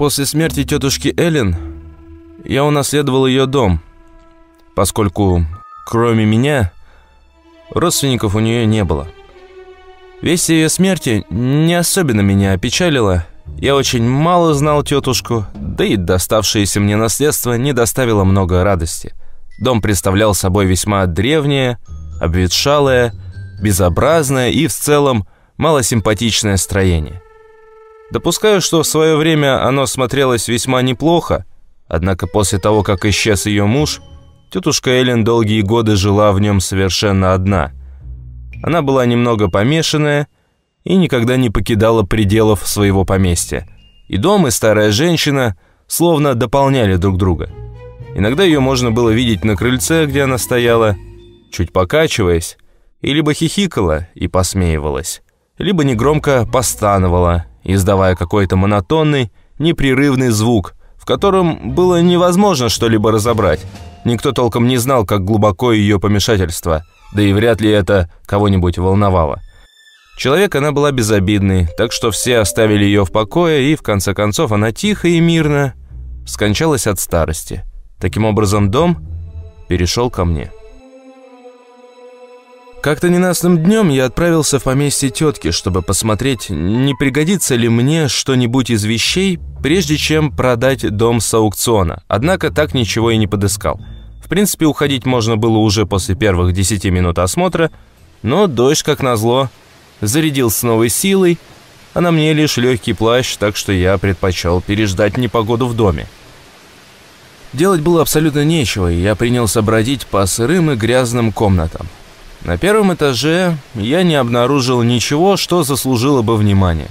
После смерти тетушки Эллен я унаследовал ее дом, поскольку кроме меня родственников у нее не было. Весть ее смерти не особенно меня опечалила. Я очень мало знал тетушку, да и доставшееся мне наследство не доставило много радости. Дом представлял собой весьма древнее, обветшалое, безобразное и в целом малосимпатичное строение. Допускаю, что в свое время оно смотрелось весьма неплохо, однако после того, как исчез ее муж, тетушка Эллен долгие годы жила в нем совершенно одна. Она была немного помешанная и никогда не покидала пределов своего поместья. И дом, и старая женщина словно дополняли друг друга. Иногда ее можно было видеть на крыльце, где она стояла, чуть покачиваясь, и либо хихикала и посмеивалась, либо негромко постановала, издавая какой-то монотонный, непрерывный звук, в котором было невозможно что-либо разобрать. Никто толком не знал, как глубоко ее помешательство, да и вряд ли это кого-нибудь волновало. Человек она была безобидный, так что все оставили ее в покое, и в конце концов она тихо и мирно скончалась от старости. Таким образом, дом перешел ко мне. Как-то ненастным днем я отправился в поместье тетки, чтобы посмотреть, не пригодится ли мне что-нибудь из вещей, прежде чем продать дом с аукциона. Однако так ничего и не подыскал. В принципе, уходить можно было уже после первых 10 минут осмотра, но дождь, как назло, зарядил с новой силой, а на мне лишь легкий плащ, так что я предпочел переждать непогоду в доме. Делать было абсолютно нечего, и я принялся бродить по сырым и грязным комнатам. На первом этаже я не обнаружил ничего, что заслужило бы внимания.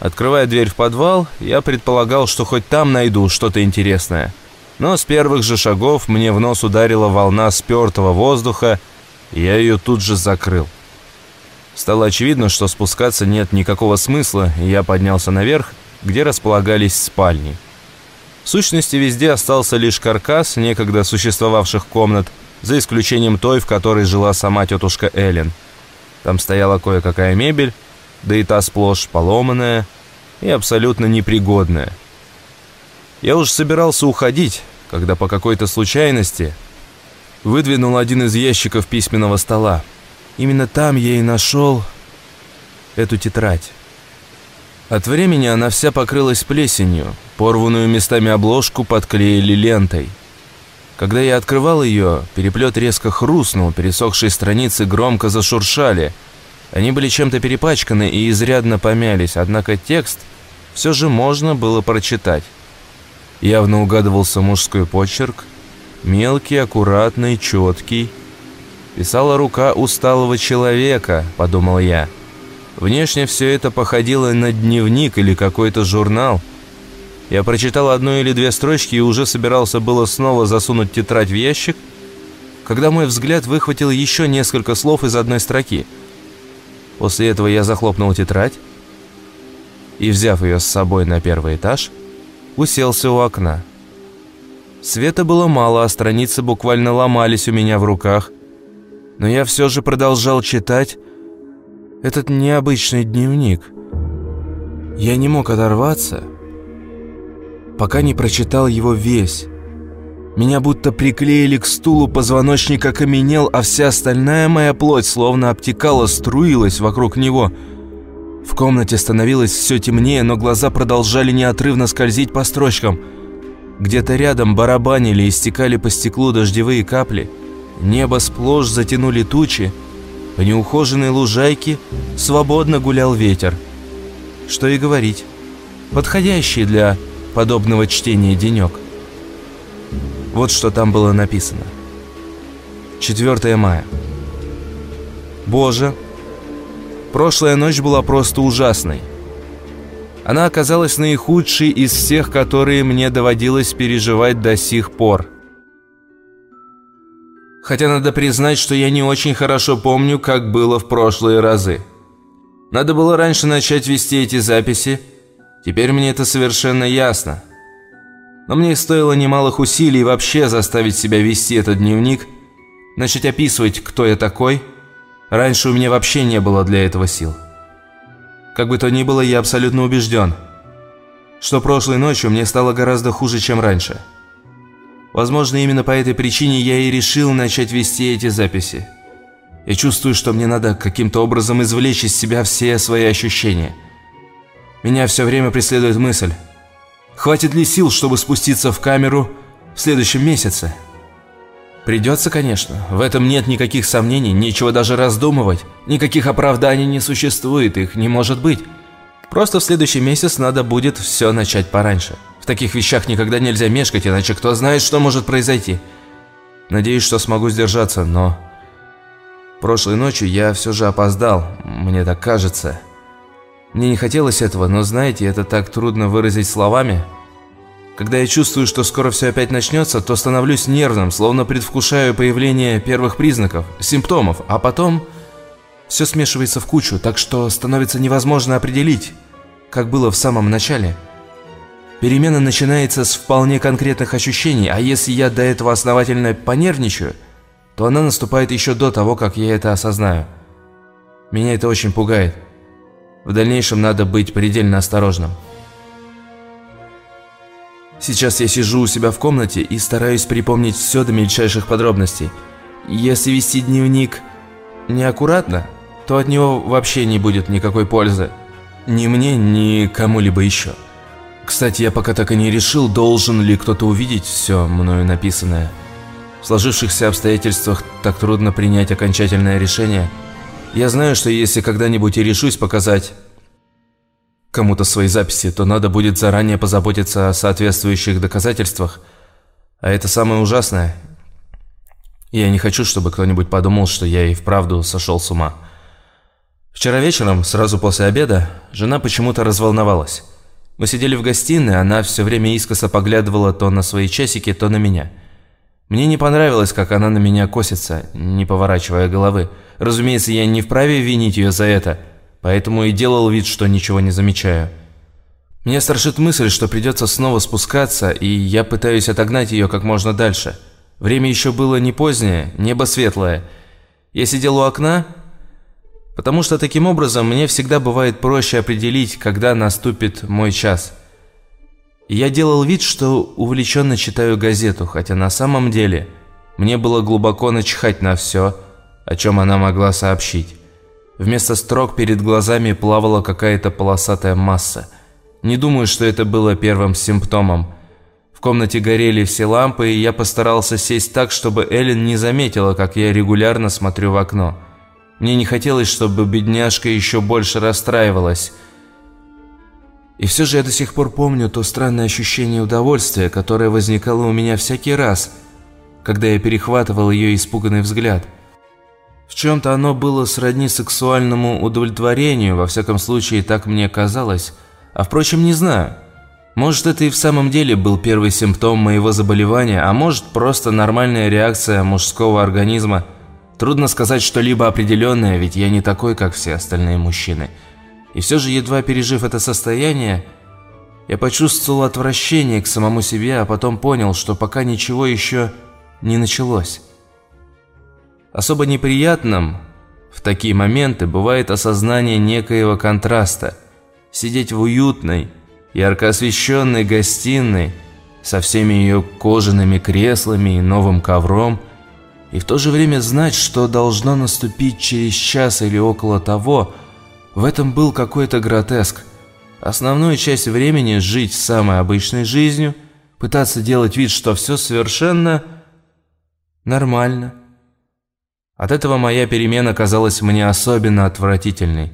Открывая дверь в подвал, я предполагал, что хоть там найду что-то интересное. Но с первых же шагов мне в нос ударила волна спертого воздуха, и я ее тут же закрыл. Стало очевидно, что спускаться нет никакого смысла, и я поднялся наверх, где располагались спальни. В сущности, везде остался лишь каркас некогда существовавших комнат – за исключением той, в которой жила сама тетушка Эллен. Там стояла кое-какая мебель, да и та сплошь поломанная и абсолютно непригодная. Я уж собирался уходить, когда по какой-то случайности выдвинул один из ящиков письменного стола. Именно там я и нашел эту тетрадь. От времени она вся покрылась плесенью, порванную местами обложку подклеили лентой – когда я открывал ее, переплет резко хрустнул, пересохшие страницы громко зашуршали. Они были чем-то перепачканы и изрядно помялись, однако текст все же можно было прочитать. Явно угадывался мужской почерк, мелкий, аккуратный, четкий. «Писала рука усталого человека», — подумал я. Внешне все это походило на дневник или какой-то журнал — я прочитал одну или две строчки и уже собирался было снова засунуть тетрадь в ящик, когда мой взгляд выхватил еще несколько слов из одной строки. После этого я захлопнул тетрадь и, взяв ее с собой на первый этаж, уселся у окна. Света было мало, а страницы буквально ломались у меня в руках, но я все же продолжал читать этот необычный дневник. Я не мог оторваться пока не прочитал его весь. Меня будто приклеили к стулу, позвоночник окаменел, а вся остальная моя плоть словно обтекала, струилась вокруг него. В комнате становилось все темнее, но глаза продолжали неотрывно скользить по строчкам. Где-то рядом барабанили и стекали по стеклу дождевые капли. Небо сплошь затянули тучи. По неухоженной лужайке свободно гулял ветер. Что и говорить. Подходящий для подобного чтения денек. Вот что там было написано. 4 мая. Боже, прошлая ночь была просто ужасной. Она оказалась наихудшей из всех, которые мне доводилось переживать до сих пор. Хотя надо признать, что я не очень хорошо помню, как было в прошлые разы. Надо было раньше начать вести эти записи, Теперь мне это совершенно ясно. Но мне стоило немалых усилий вообще заставить себя вести этот дневник, начать описывать, кто я такой. Раньше у меня вообще не было для этого сил. Как бы то ни было, я абсолютно убежден, что прошлой ночью мне стало гораздо хуже, чем раньше. Возможно, именно по этой причине я и решил начать вести эти записи. Я чувствую, что мне надо каким-то образом извлечь из себя все свои ощущения. Меня все время преследует мысль, хватит ли сил, чтобы спуститься в камеру в следующем месяце? Придется, конечно. В этом нет никаких сомнений, нечего даже раздумывать. Никаких оправданий не существует, их не может быть. Просто в следующий месяц надо будет все начать пораньше. В таких вещах никогда нельзя мешкать, иначе кто знает, что может произойти. Надеюсь, что смогу сдержаться, но... Прошлой ночью я все же опоздал, мне так кажется. Мне не хотелось этого, но знаете, это так трудно выразить словами. Когда я чувствую, что скоро все опять начнется, то становлюсь нервным, словно предвкушаю появление первых признаков, симптомов, а потом все смешивается в кучу, так что становится невозможно определить, как было в самом начале. Перемена начинается с вполне конкретных ощущений, а если я до этого основательно понервничаю, то она наступает еще до того, как я это осознаю. Меня это очень пугает. В дальнейшем надо быть предельно осторожным. Сейчас я сижу у себя в комнате и стараюсь припомнить все до мельчайших подробностей. Если вести дневник неаккуратно, то от него вообще не будет никакой пользы. Ни мне, ни кому-либо еще. Кстати, я пока так и не решил, должен ли кто-то увидеть все мною написанное. В сложившихся обстоятельствах так трудно принять окончательное решение. Я знаю, что если когда-нибудь и решусь показать кому-то свои записи, то надо будет заранее позаботиться о соответствующих доказательствах. А это самое ужасное. Я не хочу, чтобы кто-нибудь подумал, что я и вправду сошел с ума. Вчера вечером, сразу после обеда, жена почему-то разволновалась. Мы сидели в гостиной, она все время искоса поглядывала то на свои часики, то на меня – мне не понравилось, как она на меня косится, не поворачивая головы. Разумеется, я не вправе винить ее за это, поэтому и делал вид, что ничего не замечаю. Меня страшит мысль, что придется снова спускаться, и я пытаюсь отогнать ее как можно дальше. Время еще было не позднее, небо светлое. Я сидел у окна, потому что таким образом мне всегда бывает проще определить, когда наступит мой час – я делал вид, что увлеченно читаю газету, хотя на самом деле мне было глубоко начхать на все, о чем она могла сообщить. Вместо строк перед глазами плавала какая-то полосатая масса. Не думаю, что это было первым симптомом. В комнате горели все лампы, и я постарался сесть так, чтобы Эллен не заметила, как я регулярно смотрю в окно. Мне не хотелось, чтобы бедняжка еще больше расстраивалась – и все же я до сих пор помню то странное ощущение удовольствия, которое возникало у меня всякий раз, когда я перехватывал ее испуганный взгляд. В чем-то оно было сродни сексуальному удовлетворению, во всяком случае так мне казалось, а впрочем не знаю. Может это и в самом деле был первый симптом моего заболевания, а может просто нормальная реакция мужского организма. Трудно сказать что-либо определенное, ведь я не такой, как все остальные мужчины – и все же, едва пережив это состояние, я почувствовал отвращение к самому себе, а потом понял, что пока ничего еще не началось. Особо неприятным в такие моменты бывает осознание некоего контраста. Сидеть в уютной, ярко освещенной гостиной со всеми ее кожаными креслами и новым ковром, и в то же время знать, что должно наступить через час или около того, в этом был какой-то гротеск. Основную часть времени жить самой обычной жизнью, пытаться делать вид, что все совершенно нормально. От этого моя перемена казалась мне особенно отвратительной.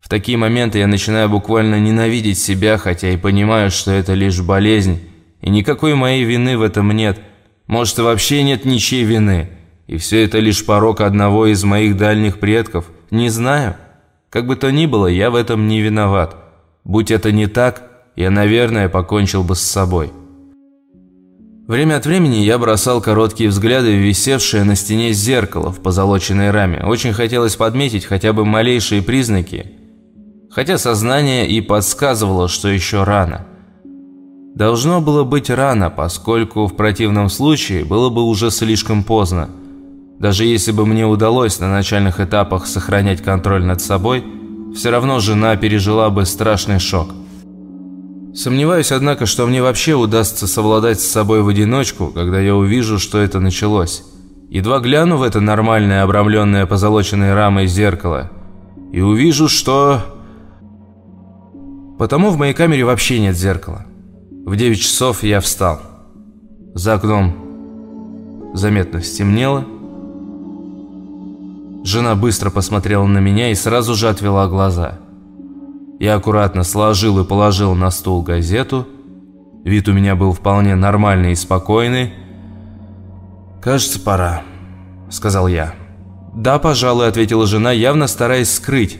В такие моменты я начинаю буквально ненавидеть себя, хотя и понимаю, что это лишь болезнь, и никакой моей вины в этом нет. Может, вообще нет ничьей вины, и все это лишь порок одного из моих дальних предков. Не знаю. Как бы то ни было, я в этом не виноват. Будь это не так, я, наверное, покончил бы с собой. Время от времени я бросал короткие взгляды в висевшее на стене зеркало в позолоченной раме. Очень хотелось подметить хотя бы малейшие признаки, хотя сознание и подсказывало, что еще рано. Должно было быть рано, поскольку в противном случае было бы уже слишком поздно. Даже если бы мне удалось на начальных этапах сохранять контроль над собой, все равно жена пережила бы страшный шок. Сомневаюсь, однако, что мне вообще удастся совладать с собой в одиночку, когда я увижу, что это началось. Едва гляну в это нормальное, обрамленное позолоченной рамой зеркало, и увижу, что... Потому в моей камере вообще нет зеркала. В 9 часов я встал. За окном заметно стемнело. Жена быстро посмотрела на меня и сразу же отвела глаза. Я аккуратно сложил и положил на стул газету. Вид у меня был вполне нормальный и спокойный. «Кажется, пора», — сказал я. «Да, пожалуй», — ответила жена, явно стараясь скрыть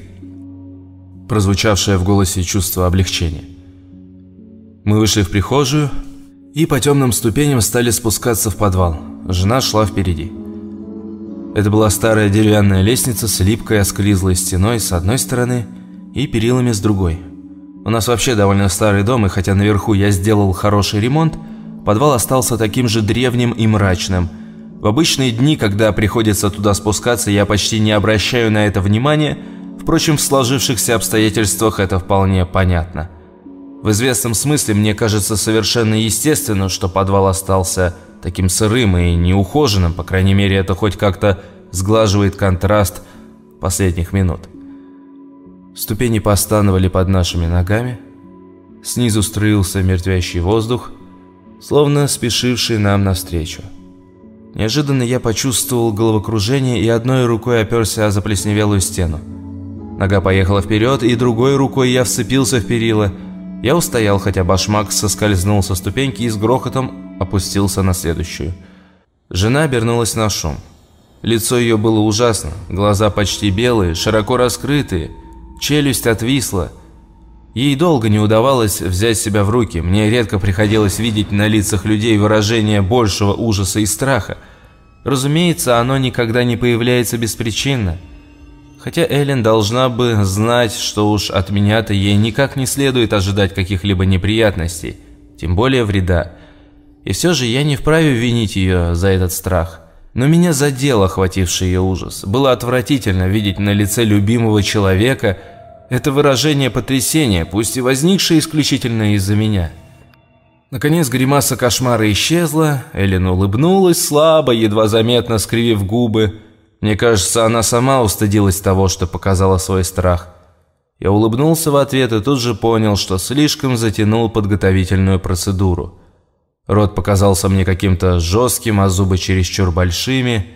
прозвучавшее в голосе чувство облегчения. Мы вышли в прихожую и по темным ступеням стали спускаться в подвал. Жена шла впереди. Это была старая деревянная лестница с липкой осклизлой стеной с одной стороны и перилами с другой. У нас вообще довольно старый дом, и хотя наверху я сделал хороший ремонт, подвал остался таким же древним и мрачным. В обычные дни, когда приходится туда спускаться, я почти не обращаю на это внимания, впрочем, в сложившихся обстоятельствах это вполне понятно. В известном смысле мне кажется совершенно естественно, что подвал остался таким сырым и неухоженным, по крайней мере, это хоть как-то сглаживает контраст последних минут. Ступени постановали под нашими ногами, снизу струился мертвящий воздух, словно спешивший нам навстречу. Неожиданно я почувствовал головокружение и одной рукой оперся о заплесневелую стену. Нога поехала вперед, и другой рукой я вцепился в перила – я устоял, хотя башмак соскользнул со ступеньки и с грохотом опустился на следующую. Жена обернулась на шум. Лицо ее было ужасно, глаза почти белые, широко раскрытые, челюсть отвисла. Ей долго не удавалось взять себя в руки, мне редко приходилось видеть на лицах людей выражение большего ужаса и страха. Разумеется, оно никогда не появляется беспричинно. Хотя Эллен должна бы знать, что уж от меня-то ей никак не следует ожидать каких-либо неприятностей, тем более вреда. И все же я не вправе винить ее за этот страх. Но меня задел охвативший ее ужас. Было отвратительно видеть на лице любимого человека это выражение потрясения, пусть и возникшее исключительно из-за меня. Наконец гримаса кошмара исчезла, Эллен улыбнулась слабо, едва заметно скривив губы, мне кажется, она сама устыдилась того, что показала свой страх. Я улыбнулся в ответ и тут же понял, что слишком затянул подготовительную процедуру. Рот показался мне каким-то жестким, а зубы чересчур большими.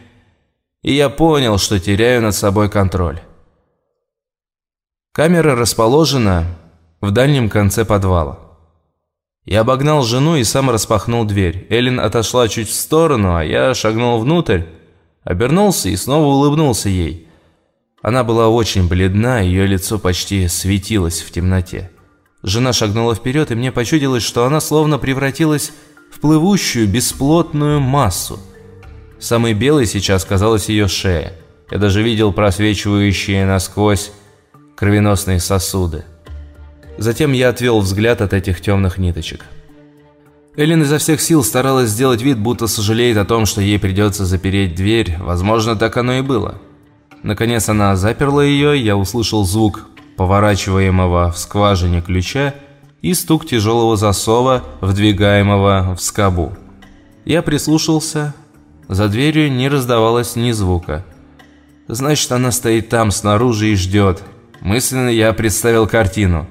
И я понял, что теряю над собой контроль. Камера расположена в дальнем конце подвала. Я обогнал жену и сам распахнул дверь. Эллен отошла чуть в сторону, а я шагнул внутрь. Обернулся и снова улыбнулся ей. Она была очень бледна, ее лицо почти светилось в темноте. Жена шагнула вперед, и мне почудилось, что она словно превратилась в плывущую, бесплотную массу. Самой белой сейчас казалась ее шея. Я даже видел просвечивающие насквозь кровеносные сосуды. Затем я отвел взгляд от этих темных ниточек. Эллен изо всех сил старалась сделать вид, будто сожалеет о том, что ей придется запереть дверь. Возможно, так оно и было. Наконец она заперла ее, я услышал звук поворачиваемого в скважине ключа и стук тяжелого засова, вдвигаемого в скобу. Я прислушался. За дверью не раздавалось ни звука. Значит, она стоит там, снаружи и ждет. Мысленно я представил картину.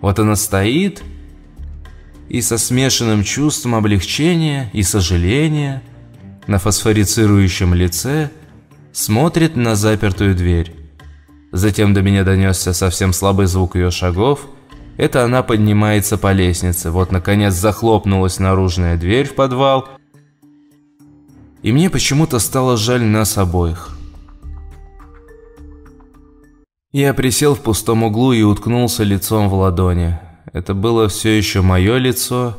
Вот она стоит и со смешанным чувством облегчения и сожаления на фосфорицирующем лице смотрит на запертую дверь. Затем до меня донесся совсем слабый звук ее шагов. Это она поднимается по лестнице. Вот, наконец, захлопнулась наружная дверь в подвал. И мне почему-то стало жаль нас обоих. Я присел в пустом углу и уткнулся лицом в ладони. Это было все еще мое лицо,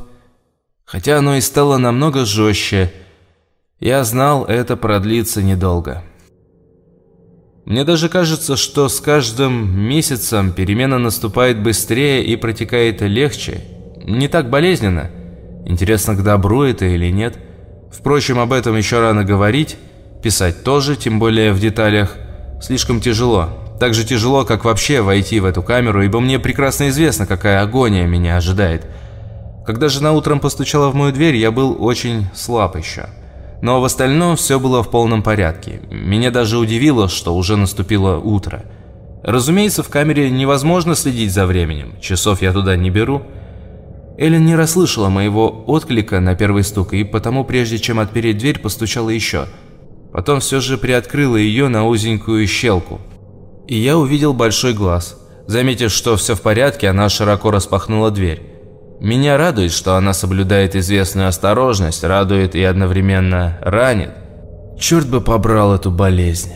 хотя оно и стало намного жестче. Я знал, это продлится недолго. Мне даже кажется, что с каждым месяцем перемена наступает быстрее и протекает легче. Не так болезненно. Интересно, к добру это или нет. Впрочем, об этом еще рано говорить. Писать тоже, тем более в деталях, слишком тяжело. Так же тяжело, как вообще войти в эту камеру, ибо мне прекрасно известно, какая агония меня ожидает. Когда жена утром постучала в мою дверь, я был очень слаб еще. Но в остальном все было в полном порядке. Меня даже удивило, что уже наступило утро. Разумеется, в камере невозможно следить за временем, часов я туда не беру. Эллен не расслышала моего отклика на первый стук, и потому, прежде чем отпереть дверь, постучала еще. Потом все же приоткрыла ее на узенькую щелку. И я увидел большой глаз. Заметив, что все в порядке, она широко распахнула дверь. Меня радует, что она соблюдает известную осторожность, радует и одновременно ранит. Черт бы побрал эту болезнь.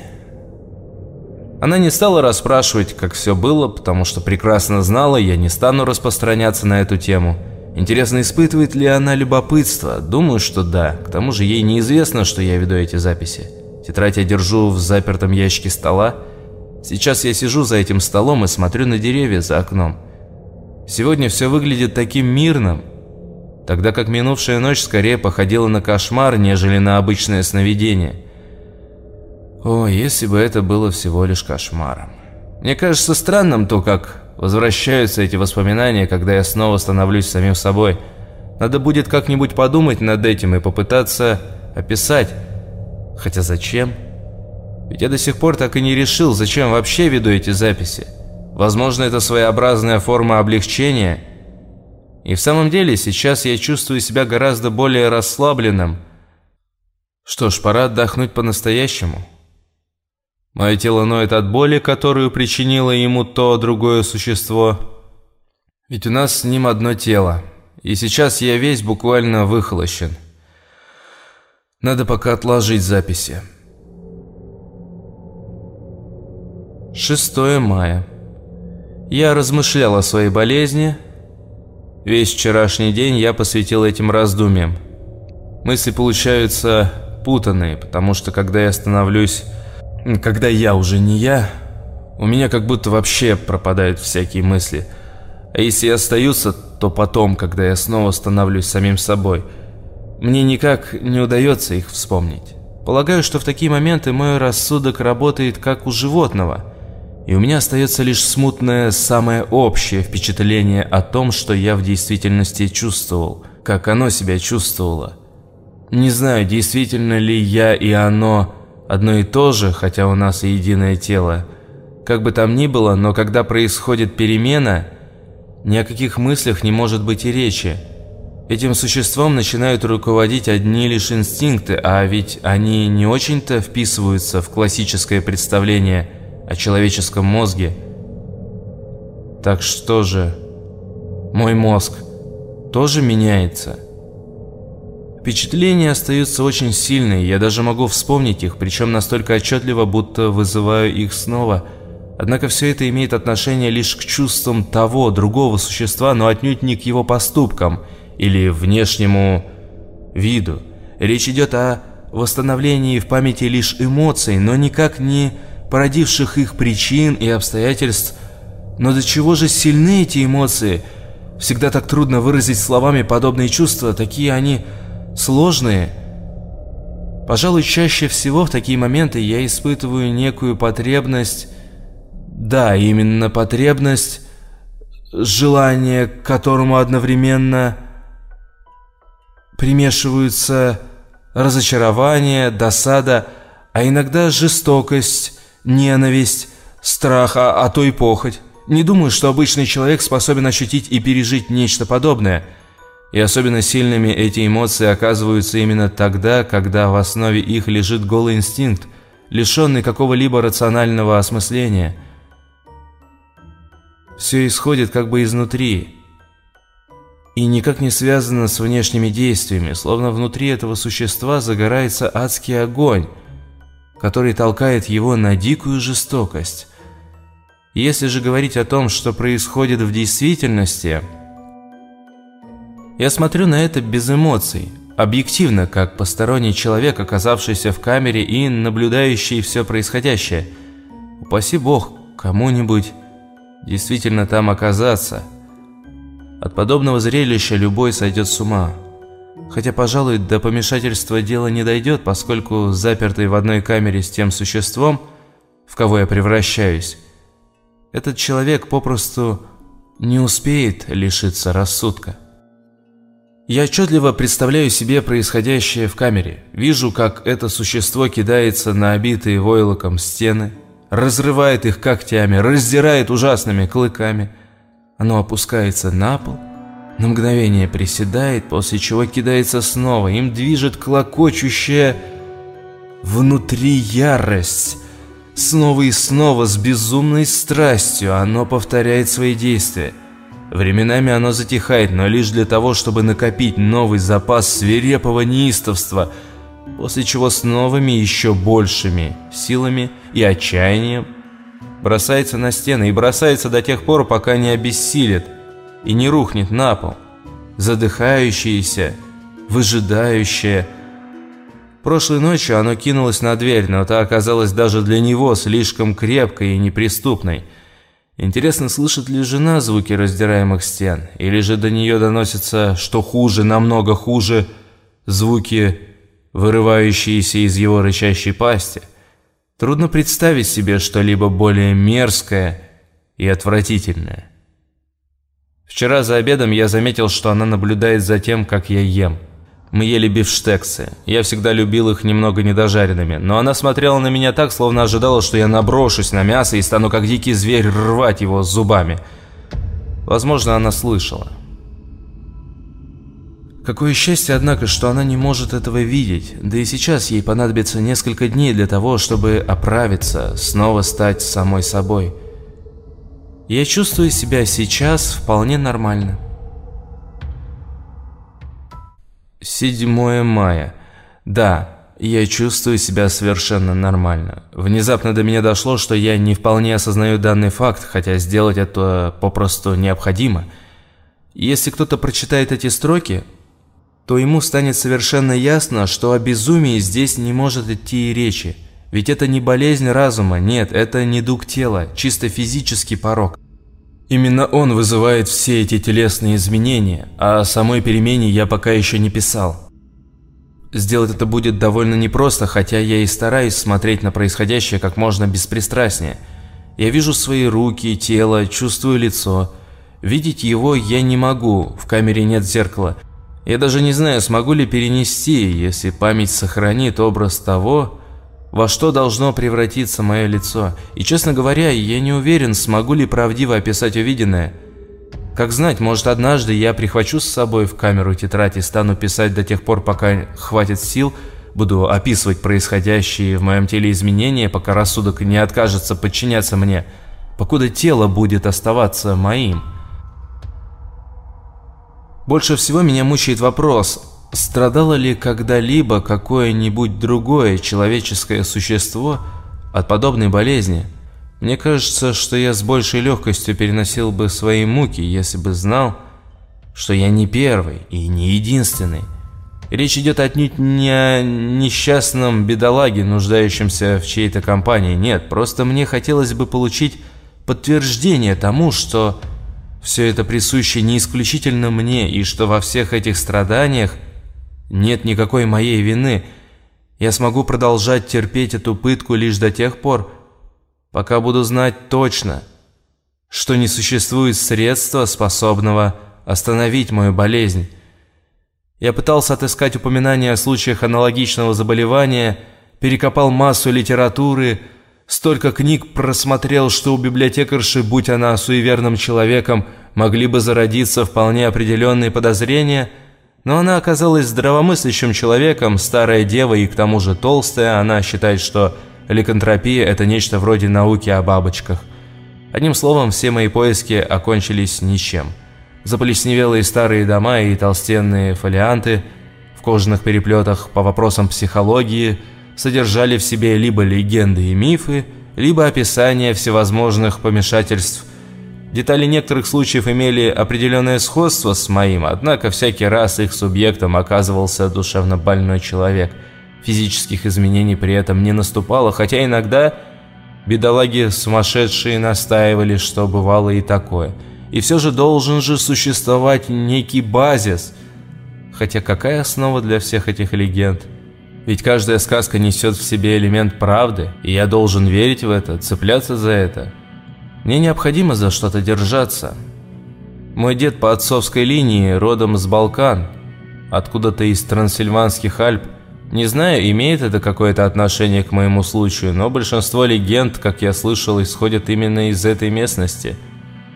Она не стала расспрашивать, как все было, потому что прекрасно знала, я не стану распространяться на эту тему. Интересно, испытывает ли она любопытство? Думаю, что да. К тому же ей неизвестно, что я веду эти записи. Тетрадь я держу в запертом ящике стола. Сейчас я сижу за этим столом и смотрю на деревья за окном. Сегодня все выглядит таким мирным, тогда как минувшая ночь скорее походила на кошмар, нежели на обычное сновидение. О, если бы это было всего лишь кошмаром. Мне кажется странным то, как возвращаются эти воспоминания, когда я снова становлюсь самим собой. Надо будет как-нибудь подумать над этим и попытаться описать. Хотя зачем? Ведь я до сих пор так и не решил, зачем вообще веду эти записи. Возможно, это своеобразная форма облегчения. И в самом деле, сейчас я чувствую себя гораздо более расслабленным. Что ж, пора отдохнуть по-настоящему. Мое тело ноет от боли, которую причинило ему то другое существо. Ведь у нас с ним одно тело. И сейчас я весь буквально выхолощен. Надо пока отложить записи. 6 мая. Я размышлял о своей болезни. Весь вчерашний день я посвятил этим раздумьям. Мысли получаются путанные, потому что когда я становлюсь... Когда я уже не я, у меня как будто вообще пропадают всякие мысли. А если и остаются, то потом, когда я снова становлюсь самим собой. Мне никак не удается их вспомнить. Полагаю, что в такие моменты мой рассудок работает как у животного – и у меня остается лишь смутное, самое общее впечатление о том, что я в действительности чувствовал, как оно себя чувствовало. Не знаю, действительно ли я и оно одно и то же, хотя у нас и единое тело. Как бы там ни было, но когда происходит перемена, ни о каких мыслях не может быть и речи. Этим существом начинают руководить одни лишь инстинкты, а ведь они не очень-то вписываются в классическое представление – о человеческом мозге. Так что же, мой мозг тоже меняется? Впечатления остаются очень сильные, я даже могу вспомнить их, причем настолько отчетливо, будто вызываю их снова. Однако все это имеет отношение лишь к чувствам того, другого существа, но отнюдь не к его поступкам или внешнему виду. Речь идет о восстановлении в памяти лишь эмоций, но никак не породивших их причин и обстоятельств. Но до чего же сильны эти эмоции? Всегда так трудно выразить словами подобные чувства, такие они сложные. Пожалуй, чаще всего в такие моменты я испытываю некую потребность, да, именно потребность, желание, к которому одновременно примешиваются разочарование, досада, а иногда жестокость, ненависть, страх, а, а то и похоть. Не думаю, что обычный человек способен ощутить и пережить нечто подобное. И особенно сильными эти эмоции оказываются именно тогда, когда в основе их лежит голый инстинкт, лишенный какого-либо рационального осмысления. Все исходит как бы изнутри и никак не связано с внешними действиями, словно внутри этого существа загорается адский огонь, который толкает его на дикую жестокость. Если же говорить о том, что происходит в действительности, я смотрю на это без эмоций, объективно, как посторонний человек, оказавшийся в камере и наблюдающий все происходящее. Упаси бог, кому-нибудь действительно там оказаться. От подобного зрелища любой сойдет с ума. Хотя, пожалуй, до помешательства дело не дойдет, поскольку запертый в одной камере с тем существом, в кого я превращаюсь, этот человек попросту не успеет лишиться рассудка. Я отчетливо представляю себе происходящее в камере. Вижу, как это существо кидается на обитые войлоком стены, разрывает их когтями, раздирает ужасными клыками. Оно опускается на пол, на мгновение приседает, после чего кидается снова. Им движет клокочущая внутри ярость. Снова и снова с безумной страстью оно повторяет свои действия. Временами оно затихает, но лишь для того, чтобы накопить новый запас свирепого неистовства, после чего с новыми еще большими силами и отчаянием бросается на стены и бросается до тех пор, пока не обессилит и не рухнет на пол, задыхающееся, выжидающее. Прошлой ночью оно кинулось на дверь, но та оказалась даже для него слишком крепкой и неприступной – Интересно, слышит ли жена звуки раздираемых стен, или же до нее доносятся, что хуже, намного хуже, звуки, вырывающиеся из его рычащей пасти. Трудно представить себе что-либо более мерзкое и отвратительное. Вчера за обедом я заметил, что она наблюдает за тем, как я ем – мы ели бифштексы. Я всегда любил их немного недожаренными, но она смотрела на меня так, словно ожидала, что я наброшусь на мясо и стану как дикий зверь рвать его зубами. Возможно, она слышала. Какое счастье, однако, что она не может этого видеть, да и сейчас ей понадобится несколько дней для того, чтобы оправиться, снова стать самой собой. Я чувствую себя сейчас вполне нормально. 7 мая. Да, я чувствую себя совершенно нормально. Внезапно до меня дошло, что я не вполне осознаю данный факт, хотя сделать это попросту необходимо. Если кто-то прочитает эти строки, то ему станет совершенно ясно, что о безумии здесь не может идти и речи. Ведь это не болезнь разума, нет, это не дух тела, чисто физический порог. Именно он вызывает все эти телесные изменения, а о самой перемене я пока еще не писал. Сделать это будет довольно непросто, хотя я и стараюсь смотреть на происходящее как можно беспристрастнее. Я вижу свои руки, тело, чувствую лицо. Видеть его я не могу, в камере нет зеркала. Я даже не знаю, смогу ли перенести, если память сохранит образ того, во что должно превратиться мое лицо. И, честно говоря, я не уверен, смогу ли правдиво описать увиденное. Как знать, может однажды я прихвачу с собой в камеру тетрадь и стану писать до тех пор, пока хватит сил, буду описывать происходящие в моем теле изменения, пока рассудок не откажется подчиняться мне, покуда тело будет оставаться моим. Больше всего меня мучает вопрос, Страдало ли когда-либо какое-нибудь другое человеческое существо от подобной болезни? Мне кажется, что я с большей легкостью переносил бы свои муки, если бы знал, что я не первый и не единственный. Речь идет отнюдь не о несчастном бедолаге, нуждающемся в чьей-то компании. Нет, просто мне хотелось бы получить подтверждение тому, что все это присуще не исключительно мне, и что во всех этих страданиях – нет никакой моей вины. Я смогу продолжать терпеть эту пытку лишь до тех пор, пока буду знать точно, что не существует средства, способного остановить мою болезнь. Я пытался отыскать упоминания о случаях аналогичного заболевания, перекопал массу литературы, столько книг просмотрел, что у библиотекарши, будь она суеверным человеком, могли бы зародиться вполне определенные подозрения – но она оказалась здравомыслящим человеком, старая дева и к тому же толстая. Она считает, что ликантропия – это нечто вроде науки о бабочках. Одним словом, все мои поиски окончились ничем. Заплесневелые старые дома и толстенные фолианты в кожаных переплетах по вопросам психологии содержали в себе либо легенды и мифы, либо описания всевозможных помешательств Детали некоторых случаев имели определенное сходство с моим, однако всякий раз их субъектом оказывался душевно больной человек. Физических изменений при этом не наступало, хотя иногда бедолаги сумасшедшие настаивали, что бывало и такое. И все же должен же существовать некий базис. Хотя какая основа для всех этих легенд? Ведь каждая сказка несет в себе элемент правды, и я должен верить в это, цепляться за это. Мне необходимо за что-то держаться. Мой дед по отцовской линии родом с Балкан, откуда-то из Трансильванских Альп. Не знаю, имеет это какое-то отношение к моему случаю, но большинство легенд, как я слышал, исходят именно из этой местности.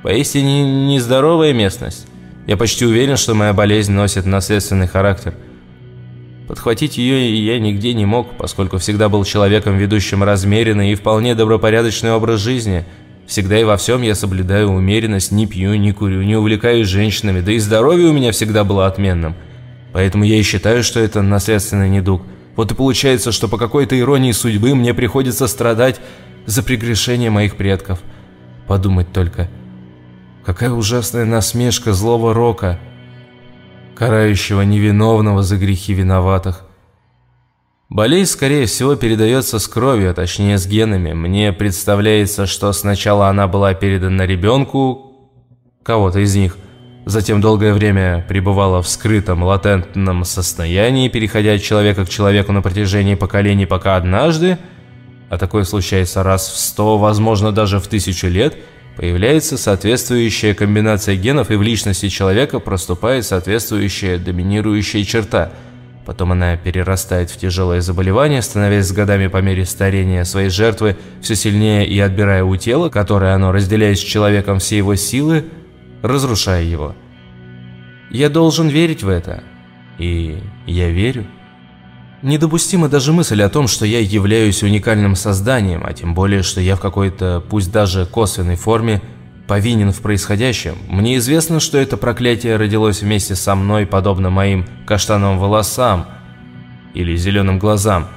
Поистине нездоровая местность. Я почти уверен, что моя болезнь носит наследственный характер. Подхватить ее я нигде не мог, поскольку всегда был человеком, ведущим размеренный и вполне добропорядочный образ жизни. Всегда и во всем я соблюдаю умеренность, не пью, не курю, не увлекаюсь женщинами, да и здоровье у меня всегда было отменным. Поэтому я и считаю, что это наследственный недуг. Вот и получается, что по какой-то иронии судьбы мне приходится страдать за прегрешение моих предков. Подумать только. Какая ужасная насмешка злого рока, карающего невиновного за грехи виноватых. Болезнь, скорее всего, передается с кровью, а точнее с генами. Мне представляется, что сначала она была передана ребенку, кого-то из них, затем долгое время пребывала в скрытом латентном состоянии, переходя от человека к человеку на протяжении поколений, пока однажды, а такое случается раз в сто, возможно даже в тысячу лет, появляется соответствующая комбинация генов и в личности человека проступает соответствующая доминирующая черта. Потом она перерастает в тяжелое заболевание, становясь с годами по мере старения своей жертвы все сильнее и отбирая у тела, которое оно разделяет с человеком все его силы, разрушая его. Я должен верить в это. И я верю. Недопустима даже мысль о том, что я являюсь уникальным созданием, а тем более, что я в какой-то, пусть даже косвенной форме, повинен в происходящем. Мне известно, что это проклятие родилось вместе со мной, подобно моим каштановым волосам или зеленым глазам,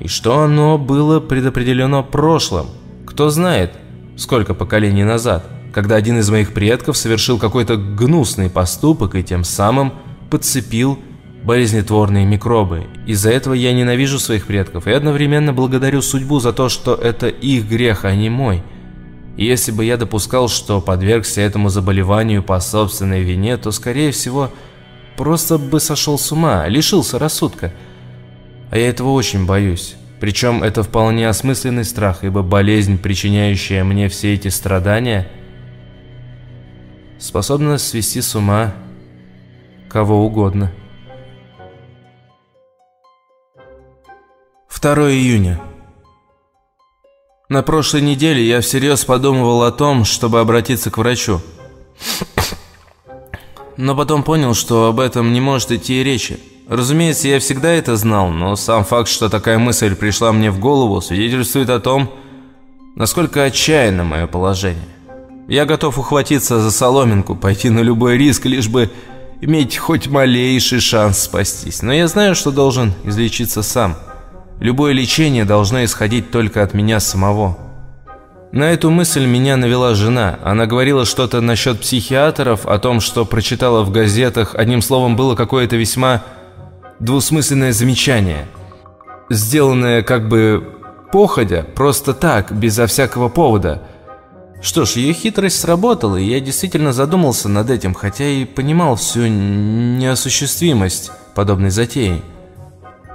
и что оно было предопределено прошлым. Кто знает, сколько поколений назад когда один из моих предков совершил какой-то гнусный поступок и тем самым подцепил болезнетворные микробы. Из-за этого я ненавижу своих предков и одновременно благодарю судьбу за то, что это их грех, а не мой. Если бы я допускал, что подвергся этому заболеванию по собственной вине, то, скорее всего, просто бы сошел с ума, лишился рассудка. А я этого очень боюсь. Причем это вполне осмысленный страх, ибо болезнь, причиняющая мне все эти страдания – способна свести с ума кого угодно. 2 июня. На прошлой неделе я всерьез подумывал о том, чтобы обратиться к врачу. Но потом понял, что об этом не может идти и речи. Разумеется, я всегда это знал, но сам факт, что такая мысль пришла мне в голову, свидетельствует о том, насколько отчаянно мое положение. Я готов ухватиться за соломинку, пойти на любой риск, лишь бы иметь хоть малейший шанс спастись. Но я знаю, что должен излечиться сам. Любое лечение должно исходить только от меня самого. На эту мысль меня навела жена. Она говорила что-то насчет психиатров, о том, что прочитала в газетах. Одним словом, было какое-то весьма двусмысленное замечание. Сделанное как бы походя, просто так, безо всякого повода – что ж, ее хитрость сработала, и я действительно задумался над этим, хотя и понимал всю неосуществимость подобной затеи.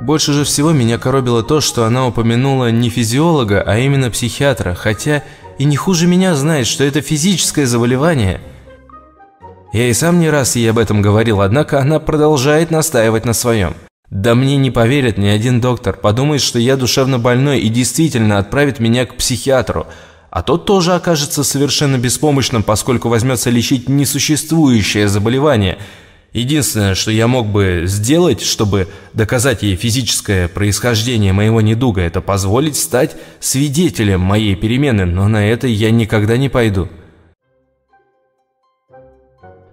Больше же всего меня коробило то, что она упомянула не физиолога, а именно психиатра, хотя и не хуже меня знает, что это физическое заболевание. Я и сам не раз ей об этом говорил, однако она продолжает настаивать на своем. Да мне не поверит ни один доктор, подумает, что я душевно больной и действительно отправит меня к психиатру – а тот тоже окажется совершенно беспомощным, поскольку возьмется лечить несуществующее заболевание. Единственное, что я мог бы сделать, чтобы доказать ей физическое происхождение моего недуга, это позволить стать свидетелем моей перемены, но на это я никогда не пойду.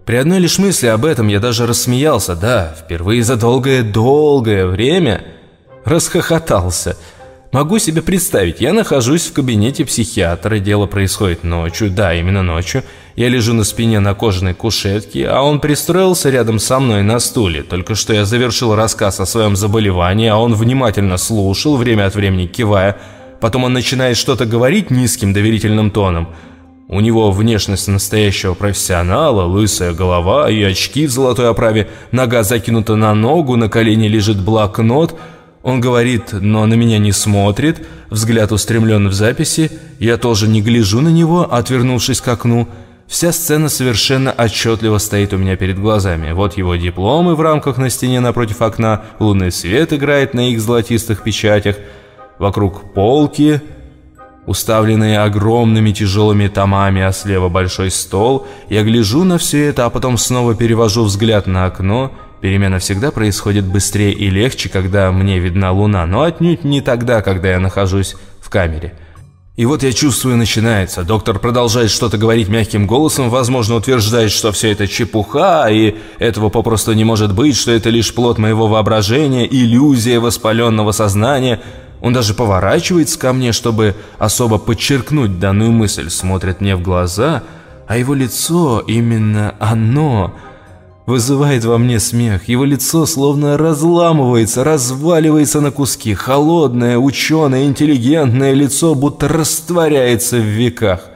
При одной лишь мысли об этом я даже рассмеялся, да, впервые за долгое-долгое время расхохотался – Могу себе представить, я нахожусь в кабинете психиатра, дело происходит ночью, да, именно ночью. Я лежу на спине на кожаной кушетке, а он пристроился рядом со мной на стуле. Только что я завершил рассказ о своем заболевании, а он внимательно слушал, время от времени кивая. Потом он начинает что-то говорить низким доверительным тоном. У него внешность настоящего профессионала, лысая голова и очки в золотой оправе, нога закинута на ногу, на колене лежит блокнот – Он говорит, но на меня не смотрит, взгляд устремлен в записи, я тоже не гляжу на него, отвернувшись к окну. Вся сцена совершенно отчетливо стоит у меня перед глазами. Вот его дипломы в рамках на стене напротив окна, лунный свет играет на их золотистых печатях, вокруг полки, уставленные огромными тяжелыми томами, а слева большой стол. Я гляжу на все это, а потом снова перевожу взгляд на окно – Перемена всегда происходит быстрее и легче, когда мне видна луна, но отнюдь не тогда, когда я нахожусь в камере. И вот я чувствую, начинается. Доктор продолжает что-то говорить мягким голосом, возможно, утверждает, что все это чепуха, и этого попросту не может быть, что это лишь плод моего воображения, иллюзия воспаленного сознания. Он даже поворачивается ко мне, чтобы особо подчеркнуть данную мысль, смотрит мне в глаза, а его лицо, именно оно вызывает во мне смех. Его лицо словно разламывается, разваливается на куски. Холодное, ученое, интеллигентное лицо будто растворяется в веках.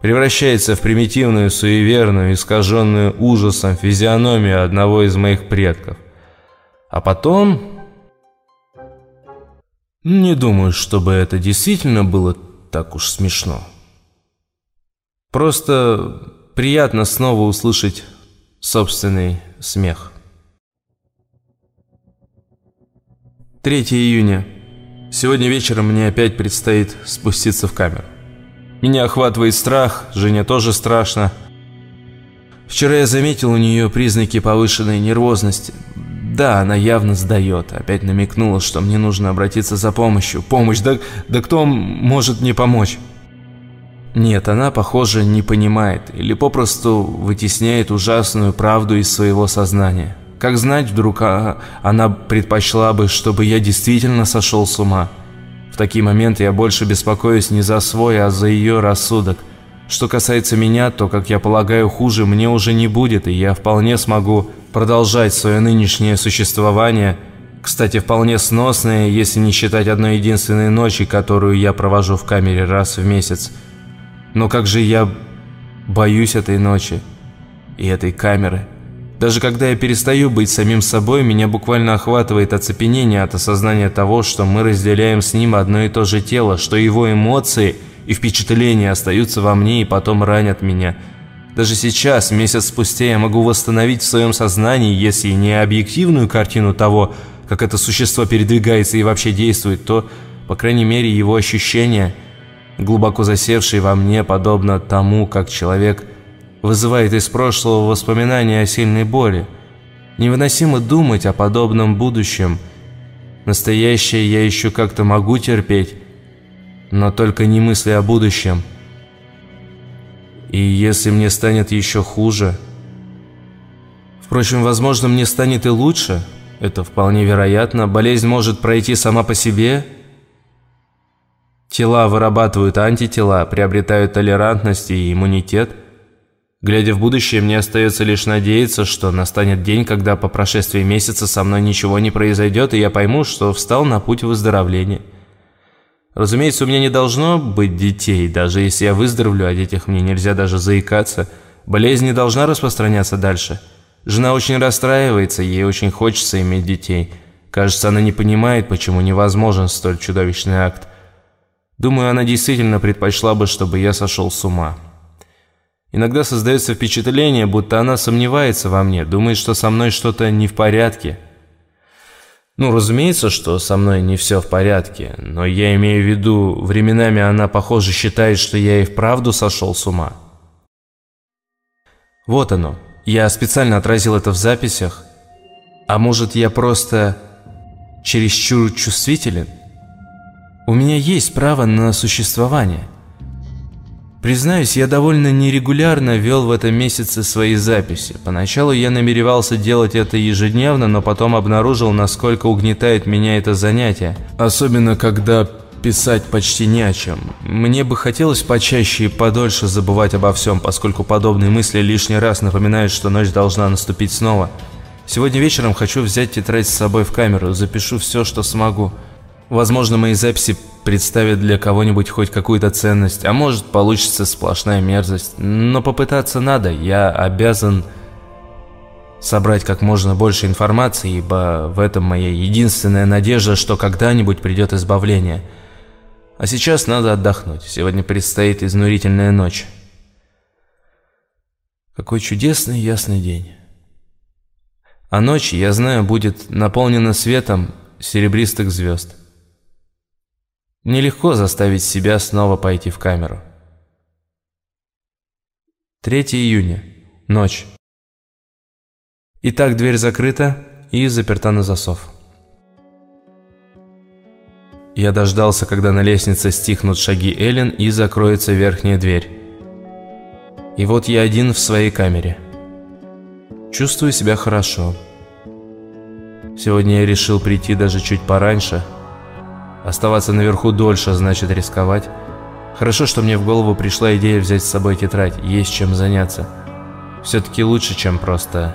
Превращается в примитивную, суеверную, искаженную ужасом физиономию одного из моих предков. А потом... Не думаю, чтобы это действительно было так уж смешно. Просто приятно снова услышать собственный смех. 3 июня. Сегодня вечером мне опять предстоит спуститься в камеру. Меня охватывает страх, Жене тоже страшно. Вчера я заметил у нее признаки повышенной нервозности. Да, она явно сдает. Опять намекнула, что мне нужно обратиться за помощью. Помощь? Да, да кто может мне помочь? Нет, она, похоже, не понимает или попросту вытесняет ужасную правду из своего сознания. Как знать, вдруг а, она предпочла бы, чтобы я действительно сошел с ума. В такие моменты я больше беспокоюсь не за свой, а за ее рассудок. Что касается меня, то, как я полагаю, хуже мне уже не будет, и я вполне смогу продолжать свое нынешнее существование, кстати, вполне сносное, если не считать одной единственной ночи, которую я провожу в камере раз в месяц – но как же я боюсь этой ночи и этой камеры. Даже когда я перестаю быть самим собой, меня буквально охватывает оцепенение от осознания того, что мы разделяем с ним одно и то же тело, что его эмоции и впечатления остаются во мне и потом ранят меня. Даже сейчас, месяц спустя, я могу восстановить в своем сознании, если не объективную картину того, как это существо передвигается и вообще действует, то, по крайней мере, его ощущения – глубоко засевший во мне, подобно тому, как человек вызывает из прошлого воспоминания о сильной боли. Невыносимо думать о подобном будущем. Настоящее я еще как-то могу терпеть, но только не мысли о будущем. И если мне станет еще хуже... Впрочем, возможно, мне станет и лучше. Это вполне вероятно. Болезнь может пройти сама по себе, Тела вырабатывают антитела, приобретают толерантность и иммунитет. Глядя в будущее, мне остается лишь надеяться, что настанет день, когда по прошествии месяца со мной ничего не произойдет, и я пойму, что встал на путь выздоровления. Разумеется, у меня не должно быть детей, даже если я выздоровлю, о детях мне нельзя даже заикаться. Болезнь не должна распространяться дальше. Жена очень расстраивается, ей очень хочется иметь детей. Кажется, она не понимает, почему невозможен столь чудовищный акт. Думаю, она действительно предпочла бы, чтобы я сошел с ума. Иногда создается впечатление, будто она сомневается во мне, думает, что со мной что-то не в порядке. Ну, разумеется, что со мной не все в порядке, но я имею в виду, временами она, похоже, считает, что я и вправду сошел с ума. Вот оно. Я специально отразил это в записях. А может, я просто чересчур чувствителен? У меня есть право на существование. Признаюсь, я довольно нерегулярно вел в этом месяце свои записи. Поначалу я намеревался делать это ежедневно, но потом обнаружил, насколько угнетает меня это занятие. Особенно, когда писать почти не о чем. Мне бы хотелось почаще и подольше забывать обо всем, поскольку подобные мысли лишний раз напоминают, что ночь должна наступить снова. Сегодня вечером хочу взять тетрадь с собой в камеру, запишу все, что смогу. Возможно, мои записи представят для кого-нибудь хоть какую-то ценность, а может получится сплошная мерзость. Но попытаться надо, я обязан собрать как можно больше информации, ибо в этом моя единственная надежда, что когда-нибудь придет избавление. А сейчас надо отдохнуть. Сегодня предстоит изнурительная ночь. Какой чудесный ясный день. А ночь, я знаю, будет наполнена светом серебристых звезд. Нелегко заставить себя снова пойти в камеру. 3 июня. Ночь. Итак, дверь закрыта и заперта на засов. Я дождался, когда на лестнице стихнут шаги Эллен и закроется верхняя дверь. И вот я один в своей камере. Чувствую себя хорошо. Сегодня я решил прийти даже чуть пораньше. Оставаться наверху дольше значит рисковать. Хорошо, что мне в голову пришла идея взять с собой тетрадь, есть чем заняться. Все-таки лучше, чем просто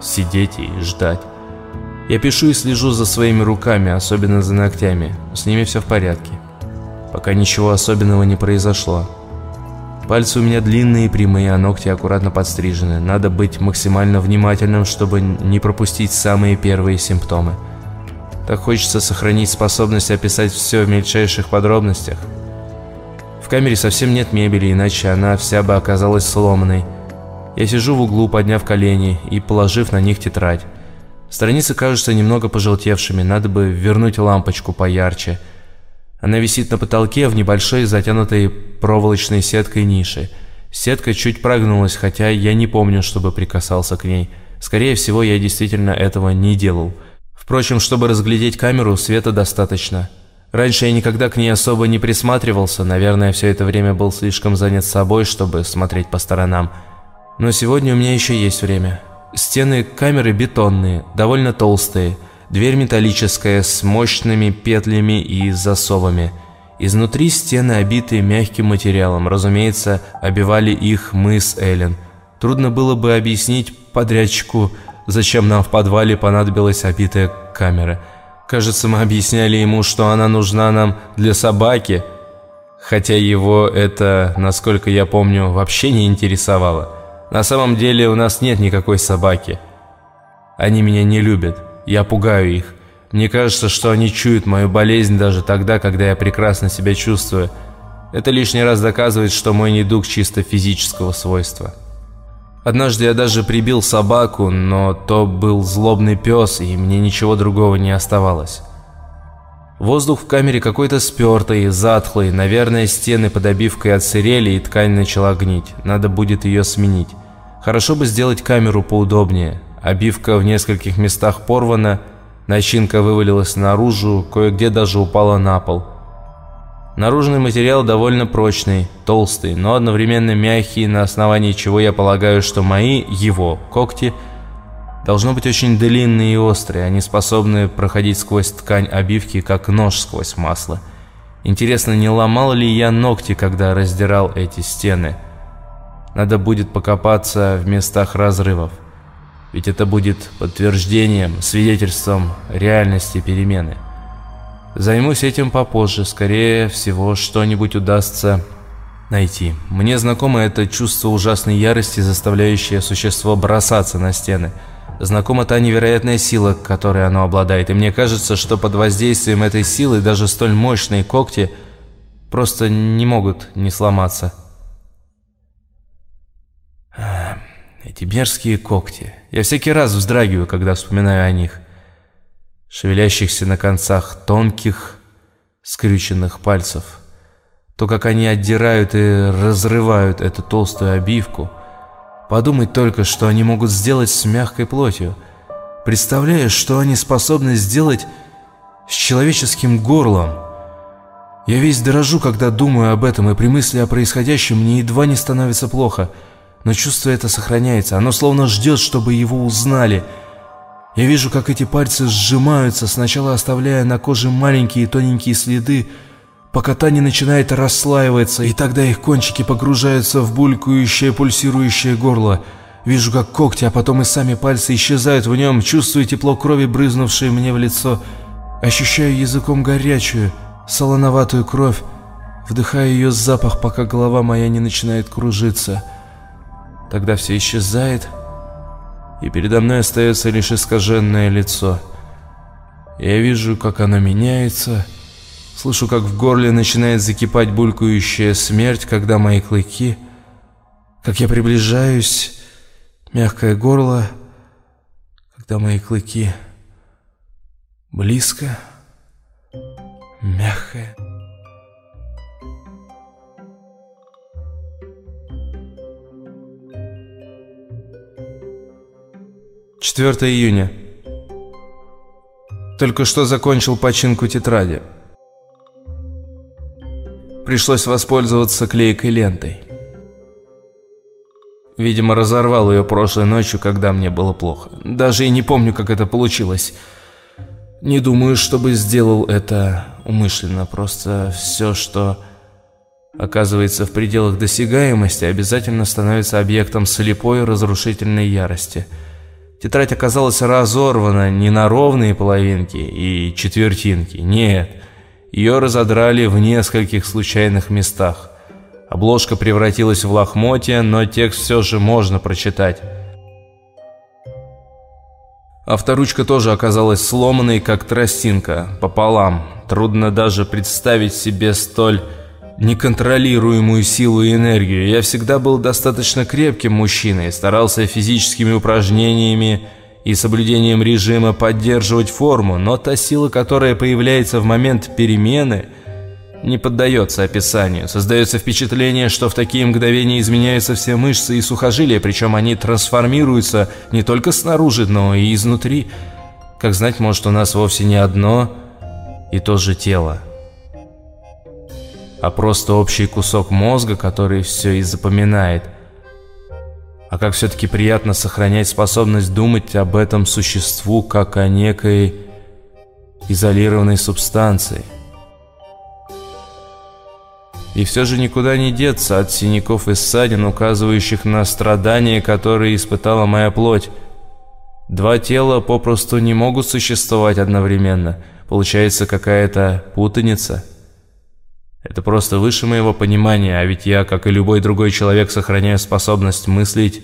сидеть и ждать. Я пишу и слежу за своими руками, особенно за ногтями. С ними все в порядке. Пока ничего особенного не произошло. Пальцы у меня длинные и прямые, а ногти аккуратно подстрижены. Надо быть максимально внимательным, чтобы не пропустить самые первые симптомы. Так хочется сохранить способность описать все в мельчайших подробностях. В камере совсем нет мебели, иначе она вся бы оказалась сломанной. Я сижу в углу, подняв колени и положив на них тетрадь. Страницы кажутся немного пожелтевшими, надо бы вернуть лампочку поярче. Она висит на потолке в небольшой затянутой проволочной сеткой нише. Сетка чуть прогнулась, хотя я не помню, чтобы прикасался к ней. Скорее всего, я действительно этого не делал. Впрочем, чтобы разглядеть камеру, света достаточно. Раньше я никогда к ней особо не присматривался, наверное, все это время был слишком занят собой, чтобы смотреть по сторонам. Но сегодня у меня еще есть время. Стены камеры бетонные, довольно толстые. Дверь металлическая с мощными петлями и засовами. Изнутри стены обиты мягким материалом. Разумеется, обивали их мы с Эллен. Трудно было бы объяснить подрядчику, зачем нам в подвале понадобилась обитая камера. Кажется, мы объясняли ему, что она нужна нам для собаки, хотя его это, насколько я помню, вообще не интересовало. На самом деле у нас нет никакой собаки. Они меня не любят. Я пугаю их. Мне кажется, что они чуют мою болезнь даже тогда, когда я прекрасно себя чувствую. Это лишний раз доказывает, что мой недуг чисто физического свойства. Однажды я даже прибил собаку, но то был злобный пес, и мне ничего другого не оставалось. Воздух в камере какой-то спертый, затхлый, наверное, стены под обивкой отсырели и ткань начала гнить. Надо будет ее сменить. Хорошо бы сделать камеру поудобнее. Обивка в нескольких местах порвана, начинка вывалилась наружу, кое-где даже упала на пол. Наружный материал довольно прочный, толстый, но одновременно мягкий, на основании чего я полагаю, что мои, его, когти – Должно быть очень длинные и острые, они способны проходить сквозь ткань обивки, как нож сквозь масло. Интересно, не ломал ли я ногти, когда раздирал эти стены? Надо будет покопаться в местах разрывов. Ведь это будет подтверждением, свидетельством реальности перемены. Займусь этим попозже, скорее всего, что-нибудь удастся найти. Мне знакомо это чувство ужасной ярости, заставляющее существо бросаться на стены – знакома та невероятная сила, которой оно обладает, и мне кажется, что под воздействием этой силы даже столь мощные когти просто не могут не сломаться. Эти мерзкие когти. Я всякий раз вздрагиваю, когда вспоминаю о них. Шевелящихся на концах тонких, скрюченных пальцев. То, как они отдирают и разрывают эту толстую обивку – Подумать только, что они могут сделать с мягкой плотью. Представляешь, что они способны сделать с человеческим горлом. Я весь дрожу, когда думаю об этом, и при мысли о происходящем мне едва не становится плохо. Но чувство это сохраняется, оно словно ждет, чтобы его узнали. Я вижу, как эти пальцы сжимаются, сначала оставляя на коже маленькие тоненькие следы, пока та не начинает расслаиваться, и тогда их кончики погружаются в булькающее пульсирующее горло. Вижу, как когти, а потом и сами пальцы исчезают в нем, чувствую тепло крови, брызнувшей мне в лицо. Ощущаю языком горячую, солоноватую кровь, вдыхаю ее запах, пока голова моя не начинает кружиться. Тогда все исчезает, и передо мной остается лишь искаженное лицо. Я вижу, как оно меняется, слышу, как в горле начинает закипать булькающая смерть, когда мои клыки, как я приближаюсь, мягкое горло, когда мои клыки близко, мягкое. 4 июня. Только что закончил починку тетради. Пришлось воспользоваться клейкой лентой. Видимо, разорвал ее прошлой ночью, когда мне было плохо. Даже и не помню, как это получилось. Не думаю, чтобы сделал это умышленно. Просто все, что оказывается в пределах досягаемости, обязательно становится объектом слепой разрушительной ярости – Тетрадь оказалась разорвана не на ровные половинки и четвертинки, нет. Ее разодрали в нескольких случайных местах. Обложка превратилась в лохмотья, но текст все же можно прочитать. Авторучка тоже оказалась сломанной, как тростинка, пополам. Трудно даже представить себе столь неконтролируемую силу и энергию. Я всегда был достаточно крепким мужчиной, старался физическими упражнениями и соблюдением режима поддерживать форму, но та сила, которая появляется в момент перемены, не поддается описанию. Создается впечатление, что в такие мгновения изменяются все мышцы и сухожилия, причем они трансформируются не только снаружи, но и изнутри. Как знать, может у нас вовсе не одно и то же тело а просто общий кусок мозга, который все и запоминает. А как все-таки приятно сохранять способность думать об этом существу как о некой изолированной субстанции. И все же никуда не деться от синяков и ссадин, указывающих на страдания, которые испытала моя плоть. Два тела попросту не могут существовать одновременно. Получается какая-то путаница – это просто выше моего понимания, а ведь я, как и любой другой человек, сохраняю способность мыслить,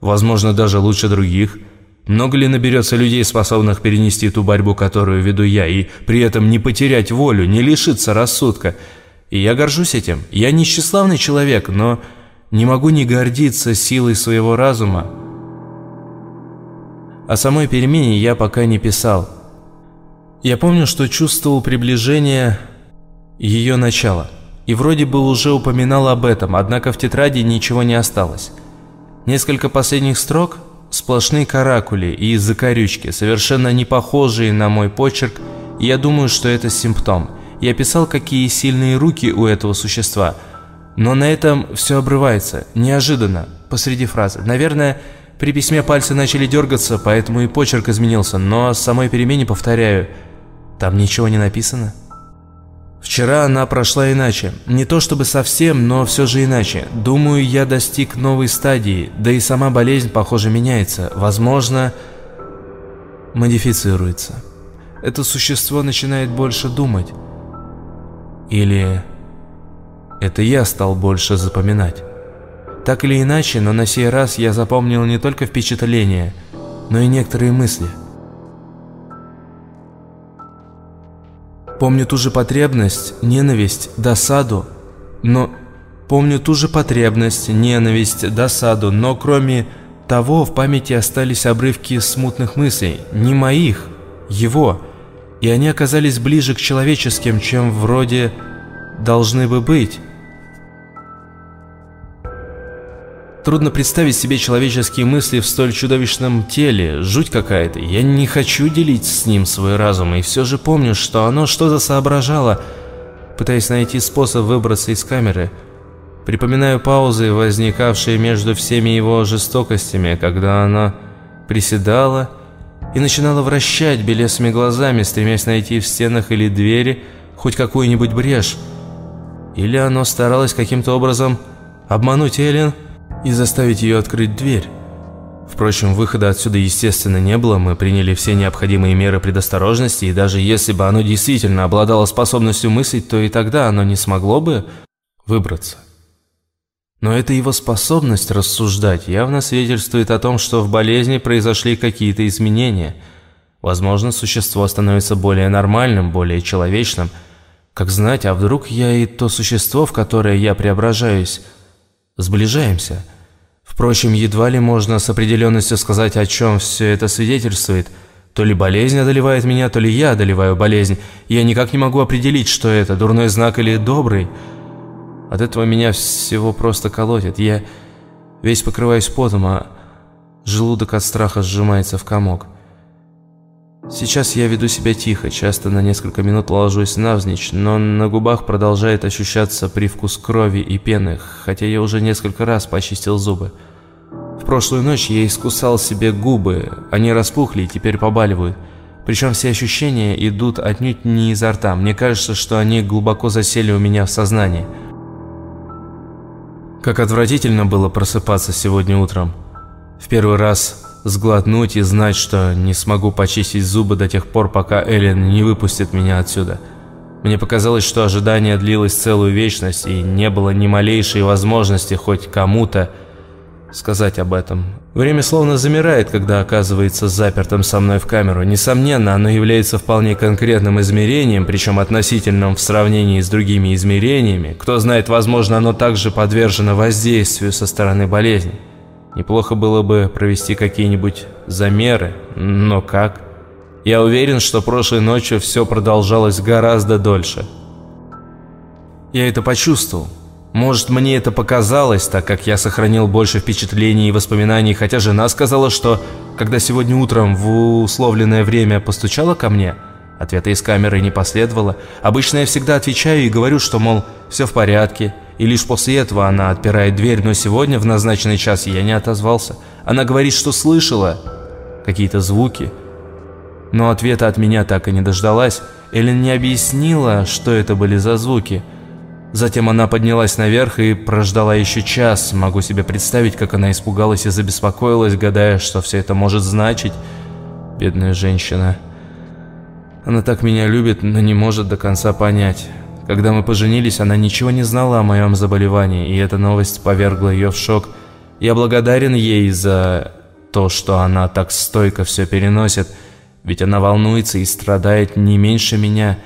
возможно, даже лучше других. Много ли наберется людей, способных перенести ту борьбу, которую веду я, и при этом не потерять волю, не лишиться рассудка? И я горжусь этим. Я не тщеславный человек, но не могу не гордиться силой своего разума. О самой перемене я пока не писал. Я помню, что чувствовал приближение ее начало. И вроде бы уже упоминал об этом, однако в тетради ничего не осталось. Несколько последних строк – сплошные каракули и закорючки, совершенно не похожие на мой почерк, и я думаю, что это симптом. Я писал, какие сильные руки у этого существа, но на этом все обрывается, неожиданно, посреди фразы. Наверное, при письме пальцы начали дергаться, поэтому и почерк изменился, но о самой перемене повторяю, там ничего не написано. Вчера она прошла иначе. Не то чтобы совсем, но все же иначе. Думаю, я достиг новой стадии, да и сама болезнь, похоже, меняется. Возможно, модифицируется. Это существо начинает больше думать. Или это я стал больше запоминать. Так или иначе, но на сей раз я запомнил не только впечатления, но и некоторые мысли – Помню ту же потребность, ненависть, досаду, но... Помню ту же потребность, ненависть, досаду, но кроме того в памяти остались обрывки смутных мыслей, не моих, его, и они оказались ближе к человеческим, чем вроде должны бы быть. Трудно представить себе человеческие мысли в столь чудовищном теле, жуть какая-то. Я не хочу делить с ним свой разум, и все же помню, что оно что-то соображало, пытаясь найти способ выбраться из камеры. Припоминаю паузы, возникавшие между всеми его жестокостями, когда оно приседало и начинало вращать белесыми глазами, стремясь найти в стенах или двери хоть какую-нибудь брешь. Или оно старалось каким-то образом обмануть Эллен, и заставить ее открыть дверь. Впрочем, выхода отсюда, естественно, не было, мы приняли все необходимые меры предосторожности, и даже если бы оно действительно обладало способностью мыслить, то и тогда оно не смогло бы выбраться. Но эта его способность рассуждать явно свидетельствует о том, что в болезни произошли какие-то изменения. Возможно, существо становится более нормальным, более человечным. Как знать, а вдруг я и то существо, в которое я преображаюсь, сближаемся? Впрочем, едва ли можно с определенностью сказать, о чем все это свидетельствует. То ли болезнь одолевает меня, то ли я одолеваю болезнь. Я никак не могу определить, что это, дурной знак или добрый. От этого меня всего просто колотит. Я весь покрываюсь потом, а желудок от страха сжимается в комок. Сейчас я веду себя тихо, часто на несколько минут ложусь навзничь, но на губах продолжает ощущаться привкус крови и пены, хотя я уже несколько раз почистил зубы. Прошлую ночь я искусал себе губы, они распухли и теперь побаливают. Причем все ощущения идут отнюдь не изо рта, мне кажется, что они глубоко засели у меня в сознании. Как отвратительно было просыпаться сегодня утром. В первый раз сглотнуть и знать, что не смогу почистить зубы до тех пор, пока Эллен не выпустит меня отсюда. Мне показалось, что ожидание длилось целую вечность, и не было ни малейшей возможности хоть кому-то сказать об этом. Время словно замирает, когда оказывается запертым со мной в камеру. Несомненно, оно является вполне конкретным измерением, причем относительным в сравнении с другими измерениями. Кто знает, возможно, оно также подвержено воздействию со стороны болезни. Неплохо было бы провести какие-нибудь замеры, но как? Я уверен, что прошлой ночью все продолжалось гораздо дольше. Я это почувствовал. Может, мне это показалось, так как я сохранил больше впечатлений и воспоминаний, хотя жена сказала, что, когда сегодня утром в условленное время постучала ко мне, ответа из камеры не последовало. Обычно я всегда отвечаю и говорю, что, мол, все в порядке, и лишь после этого она отпирает дверь, но сегодня в назначенный час я не отозвался. Она говорит, что слышала какие-то звуки, но ответа от меня так и не дождалась. Эллен не объяснила, что это были за звуки – Затем она поднялась наверх и прождала еще час. Могу себе представить, как она испугалась и забеспокоилась, гадая, что все это может значить. Бедная женщина. Она так меня любит, но не может до конца понять. Когда мы поженились, она ничего не знала о моем заболевании, и эта новость повергла ее в шок. Я благодарен ей за то, что она так стойко все переносит, ведь она волнуется и страдает не меньше меня.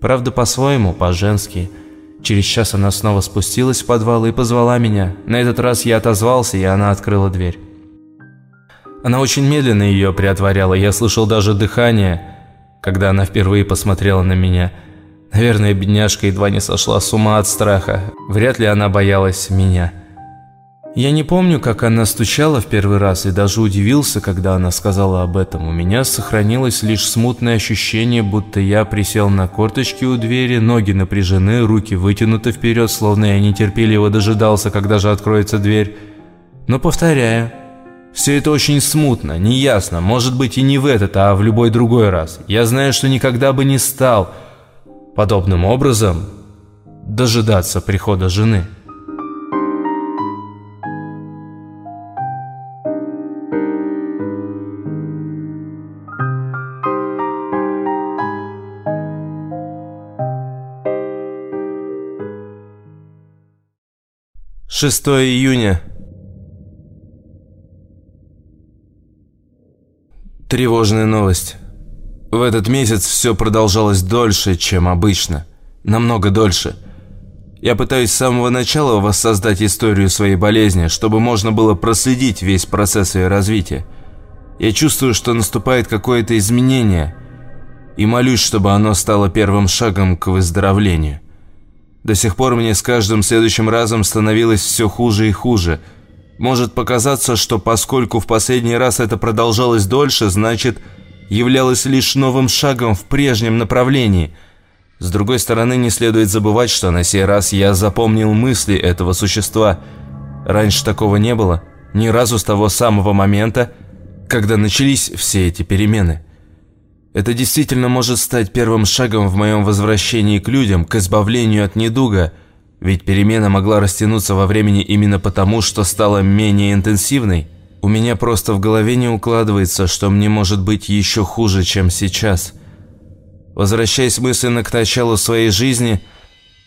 Правда, по-своему, по-женски – Через час она снова спустилась в подвал и позвала меня. На этот раз я отозвался, и она открыла дверь. Она очень медленно ее приотворяла, я слышал даже дыхание, когда она впервые посмотрела на меня. Наверное, бедняжка едва не сошла с ума от страха. Вряд ли она боялась меня. Я не помню, как она стучала в первый раз и даже удивился, когда она сказала об этом. У меня сохранилось лишь смутное ощущение, будто я присел на корточки у двери, ноги напряжены, руки вытянуты вперед, словно я нетерпеливо дожидался, когда же откроется дверь. Но повторяю, все это очень смутно, неясно, может быть и не в этот, а в любой другой раз. Я знаю, что никогда бы не стал подобным образом дожидаться прихода жены. Шестое июня. Тревожная новость. В этот месяц все продолжалось дольше, чем обычно. Намного дольше. Я пытаюсь с самого начала воссоздать историю своей болезни, чтобы можно было проследить весь процесс ее развития. Я чувствую, что наступает какое-то изменение, и молюсь, чтобы оно стало первым шагом к выздоровлению. До сих пор мне с каждым следующим разом становилось все хуже и хуже. Может показаться, что поскольку в последний раз это продолжалось дольше, значит, являлось лишь новым шагом в прежнем направлении. С другой стороны, не следует забывать, что на сей раз я запомнил мысли этого существа. Раньше такого не было, ни разу с того самого момента, когда начались все эти перемены. Это действительно может стать первым шагом в моем возвращении к людям, к избавлению от недуга, ведь перемена могла растянуться во времени именно потому, что стала менее интенсивной. У меня просто в голове не укладывается, что мне может быть еще хуже, чем сейчас. Возвращаясь мысленно к началу своей жизни,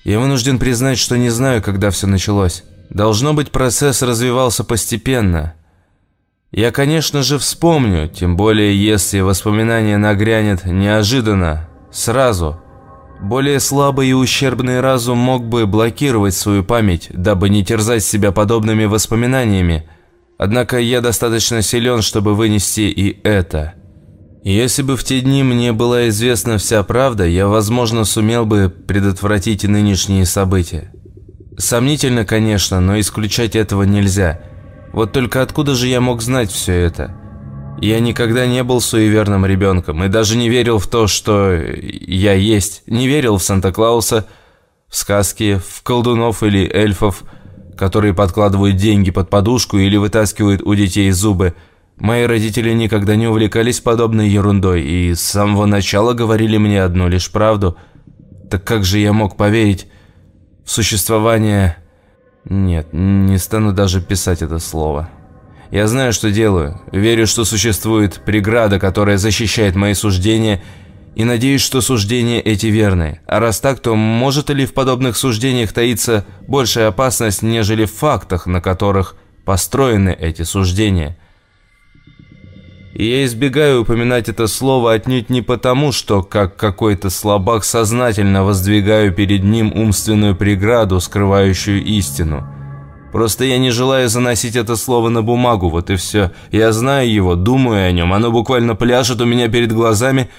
я вынужден признать, что не знаю, когда все началось. Должно быть, процесс развивался постепенно. Я, конечно же, вспомню, тем более, если воспоминание нагрянет неожиданно, сразу. Более слабый и ущербный разум мог бы блокировать свою память, дабы не терзать себя подобными воспоминаниями. Однако я достаточно силен, чтобы вынести и это. Если бы в те дни мне была известна вся правда, я, возможно, сумел бы предотвратить нынешние события. Сомнительно, конечно, но исключать этого нельзя. Вот только откуда же я мог знать все это? Я никогда не был суеверным ребенком и даже не верил в то, что я есть. Не верил в Санта-Клауса, в сказки, в колдунов или эльфов, которые подкладывают деньги под подушку или вытаскивают у детей зубы. Мои родители никогда не увлекались подобной ерундой и с самого начала говорили мне одну лишь правду. Так как же я мог поверить в существование... Нет, не стану даже писать это слово. Я знаю, что делаю. Верю, что существует преграда, которая защищает мои суждения, и надеюсь, что суждения эти верны. А раз так, то может ли в подобных суждениях таиться большая опасность, нежели в фактах, на которых построены эти суждения? И я избегаю упоминать это слово отнюдь не потому, что, как какой-то слабак, сознательно воздвигаю перед ним умственную преграду, скрывающую истину. Просто я не желаю заносить это слово на бумагу, вот и все. Я знаю его, думаю о нем, оно буквально пляшет у меня перед глазами,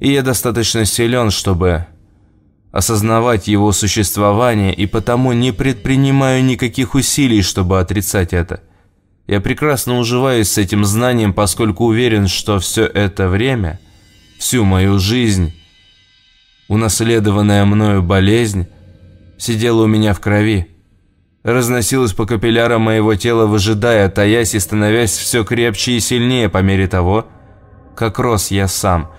и я достаточно силен, чтобы осознавать его существование, и потому не предпринимаю никаких усилий, чтобы отрицать это. Я прекрасно уживаюсь с этим знанием, поскольку уверен, что все это время, всю мою жизнь, унаследованная мною болезнь, сидела у меня в крови, разносилась по капиллярам моего тела, выжидая, таясь и становясь все крепче и сильнее по мере того, как рос я сам.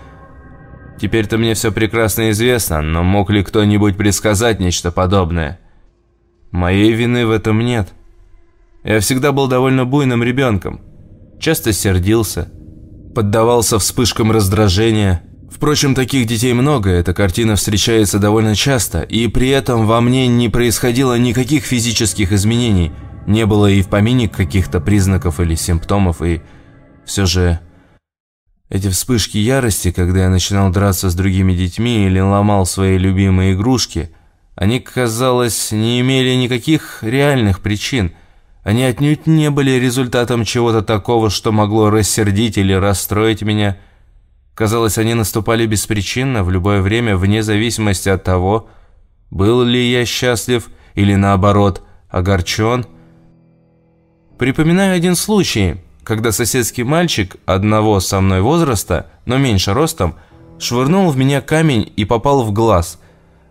Теперь-то мне все прекрасно известно, но мог ли кто-нибудь предсказать нечто подобное? Моей вины в этом нет. Я всегда был довольно буйным ребенком. Часто сердился, поддавался вспышкам раздражения. Впрочем, таких детей много, эта картина встречается довольно часто, и при этом во мне не происходило никаких физических изменений, не было и в помине каких-то признаков или симптомов, и все же... Эти вспышки ярости, когда я начинал драться с другими детьми или ломал свои любимые игрушки, они, казалось, не имели никаких реальных причин – они отнюдь не были результатом чего-то такого, что могло рассердить или расстроить меня. Казалось, они наступали беспричинно, в любое время, вне зависимости от того, был ли я счастлив или, наоборот, огорчен. Припоминаю один случай, когда соседский мальчик одного со мной возраста, но меньше ростом, швырнул в меня камень и попал в глаз.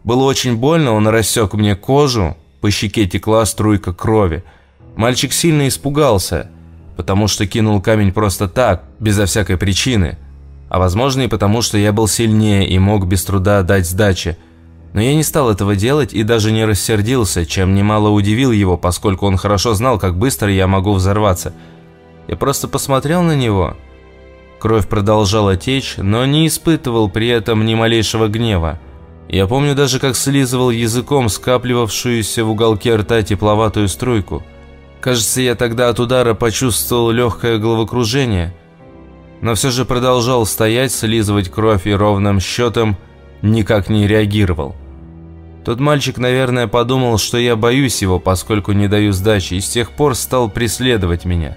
Было очень больно, он рассек мне кожу, по щеке текла струйка крови. Мальчик сильно испугался, потому что кинул камень просто так, безо всякой причины. А возможно и потому, что я был сильнее и мог без труда дать сдачи. Но я не стал этого делать и даже не рассердился, чем немало удивил его, поскольку он хорошо знал, как быстро я могу взорваться. Я просто посмотрел на него. Кровь продолжала течь, но не испытывал при этом ни малейшего гнева. Я помню даже, как слизывал языком скапливавшуюся в уголке рта тепловатую струйку. Кажется, я тогда от удара почувствовал легкое головокружение, но все же продолжал стоять, слизывать кровь и ровным счетом никак не реагировал. Тот мальчик, наверное, подумал, что я боюсь его, поскольку не даю сдачи, и с тех пор стал преследовать меня.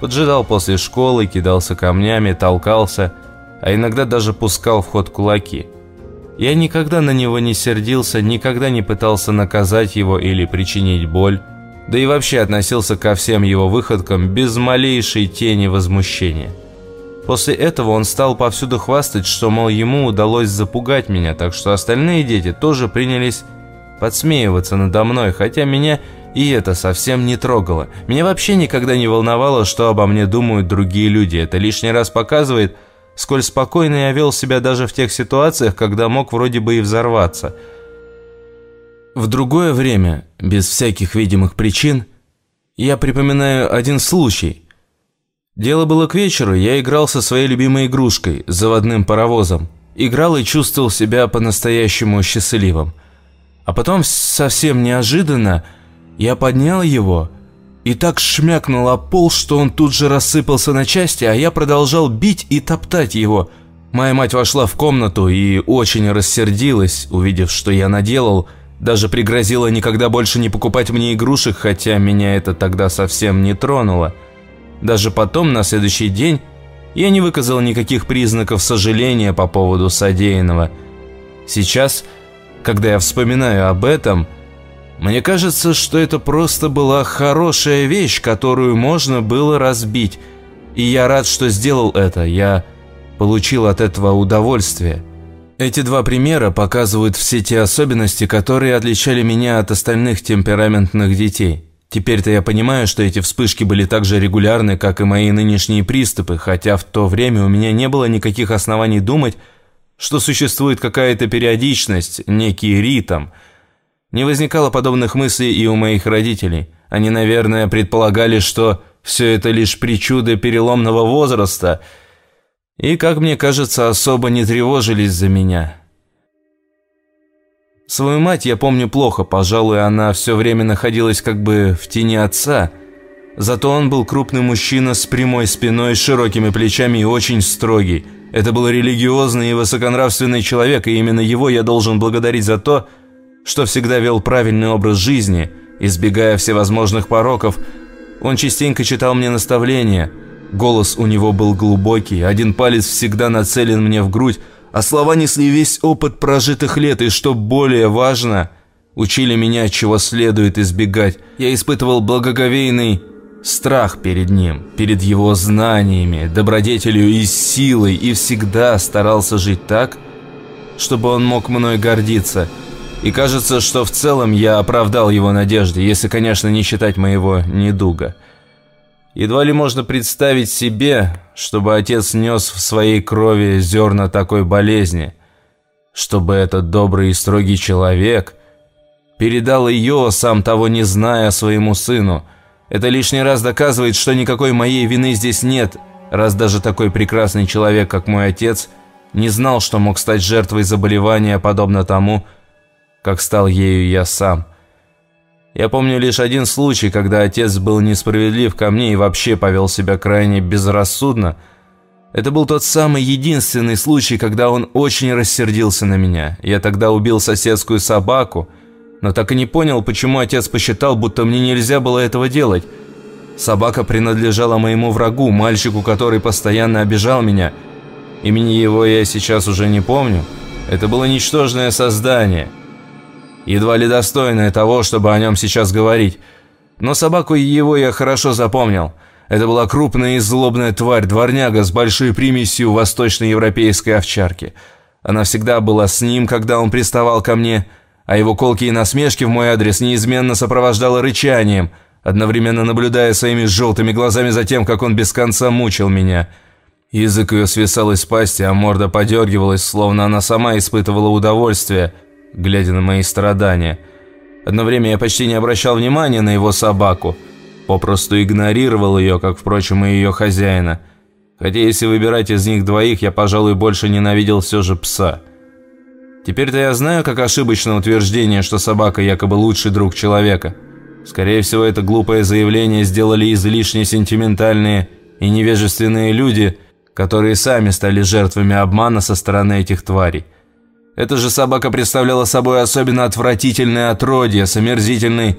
Поджидал после школы, кидался камнями, толкался, а иногда даже пускал в ход кулаки. Я никогда на него не сердился, никогда не пытался наказать его или причинить боль, да и вообще относился ко всем его выходкам без малейшей тени возмущения. После этого он стал повсюду хвастать, что, мол, ему удалось запугать меня, так что остальные дети тоже принялись подсмеиваться надо мной, хотя меня и это совсем не трогало. Меня вообще никогда не волновало, что обо мне думают другие люди. Это лишний раз показывает, сколь спокойно я вел себя даже в тех ситуациях, когда мог вроде бы и взорваться – в другое время, без всяких видимых причин, я припоминаю один случай. Дело было к вечеру, я играл со своей любимой игрушкой, заводным паровозом. Играл и чувствовал себя по-настоящему счастливым. А потом совсем неожиданно я поднял его и так шмякнул о пол, что он тут же рассыпался на части, а я продолжал бить и топтать его. Моя мать вошла в комнату и очень рассердилась, увидев, что я наделал, даже пригрозила никогда больше не покупать мне игрушек, хотя меня это тогда совсем не тронуло. Даже потом, на следующий день, я не выказал никаких признаков сожаления по поводу содеянного. Сейчас, когда я вспоминаю об этом, мне кажется, что это просто была хорошая вещь, которую можно было разбить. И я рад, что сделал это, я получил от этого удовольствие. Эти два примера показывают все те особенности, которые отличали меня от остальных темпераментных детей. Теперь-то я понимаю, что эти вспышки были так же регулярны, как и мои нынешние приступы, хотя в то время у меня не было никаких оснований думать, что существует какая-то периодичность, некий ритм. Не возникало подобных мыслей и у моих родителей. Они, наверное, предполагали, что все это лишь причуды переломного возраста, и, как мне кажется, особо не тревожились за меня. Свою мать я помню плохо, пожалуй, она все время находилась как бы в тени отца. Зато он был крупный мужчина с прямой спиной, широкими плечами и очень строгий. Это был религиозный и высоконравственный человек, и именно его я должен благодарить за то, что всегда вел правильный образ жизни, избегая всевозможных пороков. Он частенько читал мне наставления. Голос у него был глубокий, один палец всегда нацелен мне в грудь, а слова несли весь опыт прожитых лет, и, что более важно, учили меня, чего следует избегать. Я испытывал благоговейный страх перед ним, перед его знаниями, добродетелью и силой, и всегда старался жить так, чтобы он мог мной гордиться. И кажется, что в целом я оправдал его надежды, если, конечно, не считать моего недуга. Едва ли можно представить себе, чтобы отец нес в своей крови зерна такой болезни, чтобы этот добрый и строгий человек передал ее, сам того не зная, своему сыну. Это лишний раз доказывает, что никакой моей вины здесь нет, раз даже такой прекрасный человек, как мой отец, не знал, что мог стать жертвой заболевания, подобно тому, как стал ею я сам. Я помню лишь один случай, когда отец был несправедлив ко мне и вообще повел себя крайне безрассудно. Это был тот самый единственный случай, когда он очень рассердился на меня. Я тогда убил соседскую собаку, но так и не понял, почему отец посчитал, будто мне нельзя было этого делать. Собака принадлежала моему врагу, мальчику, который постоянно обижал меня. Имени его я сейчас уже не помню. Это было ничтожное создание – едва ли достойное того, чтобы о нем сейчас говорить. Но собаку его я хорошо запомнил. Это была крупная и злобная тварь, дворняга с большой примесью восточноевропейской овчарки. Она всегда была с ним, когда он приставал ко мне, а его колки и насмешки в мой адрес неизменно сопровождала рычанием, одновременно наблюдая своими желтыми глазами за тем, как он без конца мучил меня. Язык ее свисал из пасти, а морда подергивалась, словно она сама испытывала удовольствие – глядя на мои страдания. Одно время я почти не обращал внимания на его собаку, попросту игнорировал ее, как, впрочем, и ее хозяина. Хотя если выбирать из них двоих, я, пожалуй, больше ненавидел все же пса. Теперь-то я знаю, как ошибочно утверждение, что собака якобы лучший друг человека. Скорее всего, это глупое заявление сделали излишне сентиментальные и невежественные люди, которые сами стали жертвами обмана со стороны этих тварей. Эта же собака представляла собой особенно отвратительное отродье с омерзительной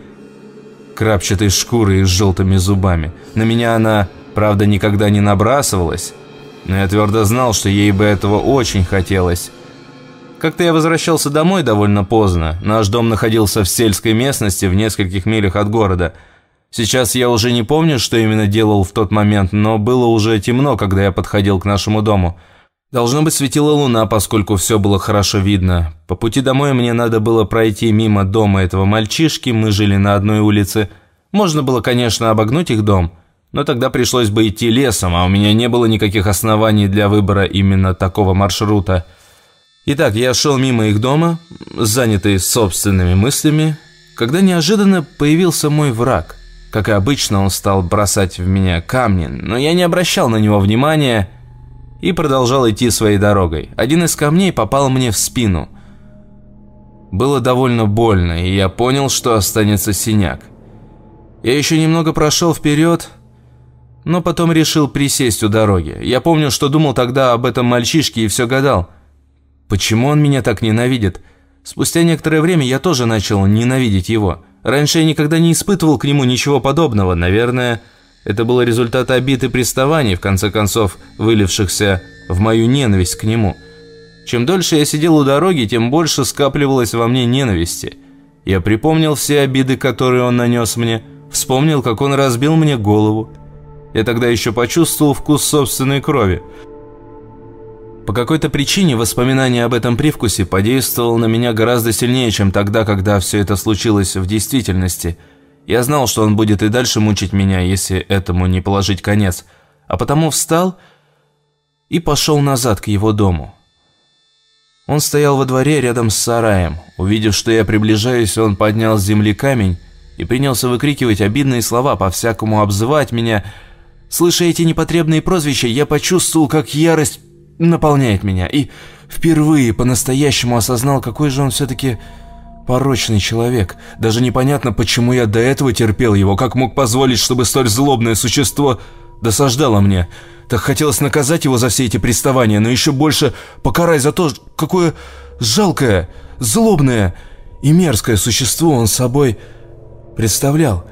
крапчатой шкурой и с желтыми зубами. На меня она, правда, никогда не набрасывалась, но я твердо знал, что ей бы этого очень хотелось. Как-то я возвращался домой довольно поздно. Наш дом находился в сельской местности в нескольких милях от города. Сейчас я уже не помню, что именно делал в тот момент, но было уже темно, когда я подходил к нашему дому – Должно быть, светила луна, поскольку все было хорошо видно. По пути домой мне надо было пройти мимо дома этого мальчишки, мы жили на одной улице. Можно было, конечно, обогнуть их дом, но тогда пришлось бы идти лесом, а у меня не было никаких оснований для выбора именно такого маршрута. Итак, я шел мимо их дома, занятый собственными мыслями, когда неожиданно появился мой враг. Как и обычно, он стал бросать в меня камни, но я не обращал на него внимания – и продолжал идти своей дорогой. Один из камней попал мне в спину. Было довольно больно, и я понял, что останется синяк. Я еще немного прошел вперед, но потом решил присесть у дороги. Я помню, что думал тогда об этом мальчишке и все гадал. Почему он меня так ненавидит? Спустя некоторое время я тоже начал ненавидеть его. Раньше я никогда не испытывал к нему ничего подобного. Наверное, это было результат обид и приставаний, в конце концов, вылившихся в мою ненависть к нему. Чем дольше я сидел у дороги, тем больше скапливалось во мне ненависти. Я припомнил все обиды, которые он нанес мне, вспомнил, как он разбил мне голову. Я тогда еще почувствовал вкус собственной крови. По какой-то причине воспоминание об этом привкусе подействовало на меня гораздо сильнее, чем тогда, когда все это случилось в действительности. Я знал, что он будет и дальше мучить меня, если этому не положить конец, а потому встал и пошел назад к его дому. Он стоял во дворе рядом с сараем. Увидев, что я приближаюсь, он поднял с земли камень и принялся выкрикивать обидные слова, по-всякому обзывать меня. Слыша эти непотребные прозвища, я почувствовал, как ярость наполняет меня, и впервые по-настоящему осознал, какой же он все-таки порочный человек. Даже непонятно, почему я до этого терпел его, как мог позволить, чтобы столь злобное существо досаждало мне. Так хотелось наказать его за все эти приставания, но еще больше покарать за то, какое жалкое, злобное и мерзкое существо он собой представлял.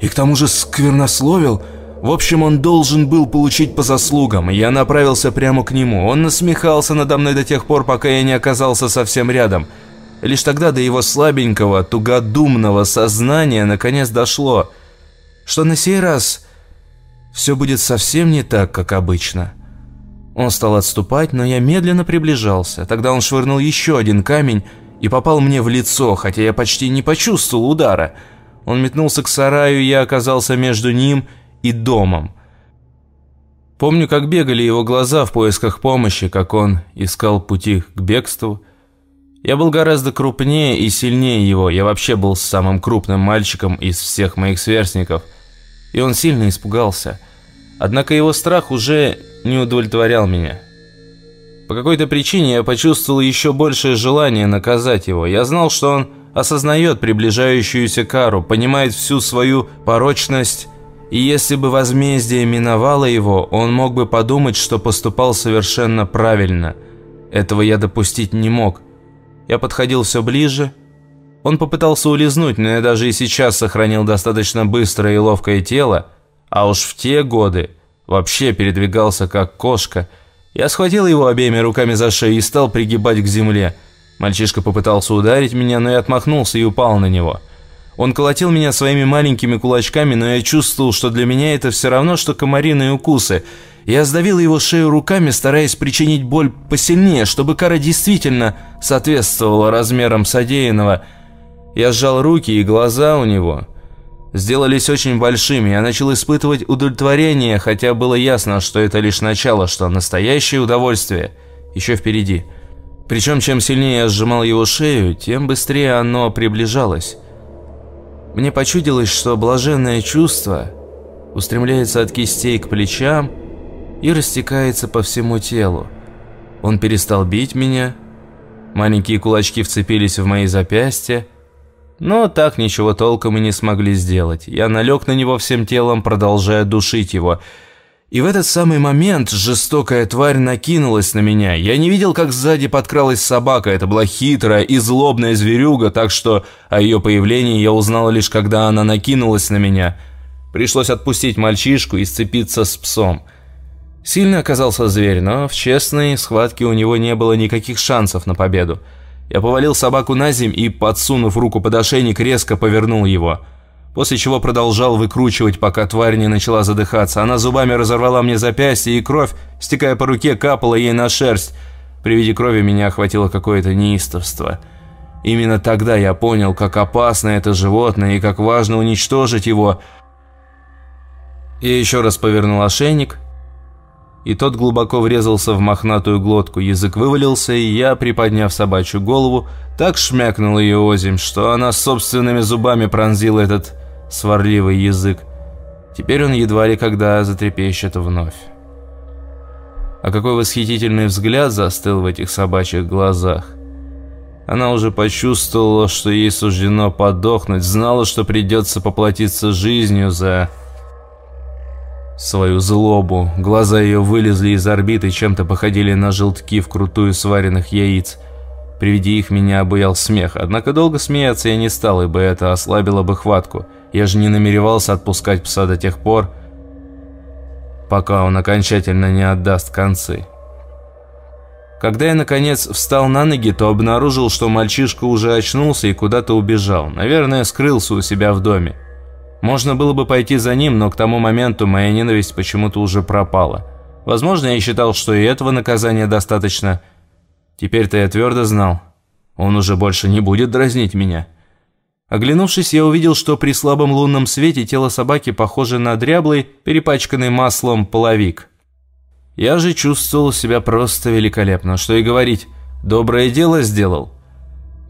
И к тому же сквернословил. В общем, он должен был получить по заслугам, и я направился прямо к нему. Он насмехался надо мной до тех пор, пока я не оказался совсем рядом. Лишь тогда до его слабенького, тугодумного сознания наконец дошло, что на сей раз все будет совсем не так, как обычно. Он стал отступать, но я медленно приближался. Тогда он швырнул еще один камень и попал мне в лицо, хотя я почти не почувствовал удара. Он метнулся к сараю, и я оказался между ним и домом. Помню, как бегали его глаза в поисках помощи, как он искал пути к бегству. Я был гораздо крупнее и сильнее его, я вообще был самым крупным мальчиком из всех моих сверстников. И он сильно испугался – Однако его страх уже не удовлетворял меня. По какой-то причине я почувствовал еще большее желание наказать его. Я знал, что он осознает приближающуюся кару, понимает всю свою порочность, и если бы возмездие миновало его, он мог бы подумать, что поступал совершенно правильно. Этого я допустить не мог. Я подходил все ближе. Он попытался улизнуть, но я даже и сейчас сохранил достаточно быстрое и ловкое тело, а уж в те годы вообще передвигался как кошка. Я схватил его обеими руками за шею и стал пригибать к земле. Мальчишка попытался ударить меня, но я отмахнулся и упал на него. Он колотил меня своими маленькими кулачками, но я чувствовал, что для меня это все равно, что комариные укусы. Я сдавил его шею руками, стараясь причинить боль посильнее, чтобы кара действительно соответствовала размерам содеянного. Я сжал руки и глаза у него сделались очень большими. Я начал испытывать удовлетворение, хотя было ясно, что это лишь начало, что настоящее удовольствие еще впереди. Причем, чем сильнее я сжимал его шею, тем быстрее оно приближалось. Мне почудилось, что блаженное чувство устремляется от кистей к плечам и растекается по всему телу. Он перестал бить меня, маленькие кулачки вцепились в мои запястья, но так ничего толком и не смогли сделать. Я налег на него всем телом, продолжая душить его. И в этот самый момент жестокая тварь накинулась на меня. Я не видел, как сзади подкралась собака. Это была хитрая и злобная зверюга, так что о ее появлении я узнал лишь, когда она накинулась на меня. Пришлось отпустить мальчишку и сцепиться с псом. Сильно оказался зверь, но в честной схватке у него не было никаких шансов на победу. Я повалил собаку на земь и, подсунув руку под ошейник, резко повернул его. После чего продолжал выкручивать, пока тварь не начала задыхаться. Она зубами разорвала мне запястье, и кровь, стекая по руке, капала ей на шерсть. При виде крови меня охватило какое-то неистовство. Именно тогда я понял, как опасно это животное и как важно уничтожить его. Я еще раз повернул ошейник и тот глубоко врезался в мохнатую глотку, язык вывалился, и я, приподняв собачью голову, так шмякнул ее озимь, что она собственными зубами пронзила этот сварливый язык. Теперь он едва ли когда затрепещет вновь. А какой восхитительный взгляд застыл в этих собачьих глазах. Она уже почувствовала, что ей суждено подохнуть, знала, что придется поплатиться жизнью за свою злобу. Глаза ее вылезли из орбиты, чем-то походили на желтки вкрутую сваренных яиц. При виде их меня обуял смех, однако долго смеяться я не стал, ибо это ослабило бы хватку. Я же не намеревался отпускать пса до тех пор, пока он окончательно не отдаст концы. Когда я, наконец, встал на ноги, то обнаружил, что мальчишка уже очнулся и куда-то убежал. Наверное, скрылся у себя в доме. Можно было бы пойти за ним, но к тому моменту моя ненависть почему-то уже пропала. Возможно, я считал, что и этого наказания достаточно. Теперь-то я твердо знал. Он уже больше не будет дразнить меня. Оглянувшись, я увидел, что при слабом лунном свете тело собаки похоже на дряблый, перепачканный маслом половик. Я же чувствовал себя просто великолепно, что и говорить, доброе дело сделал.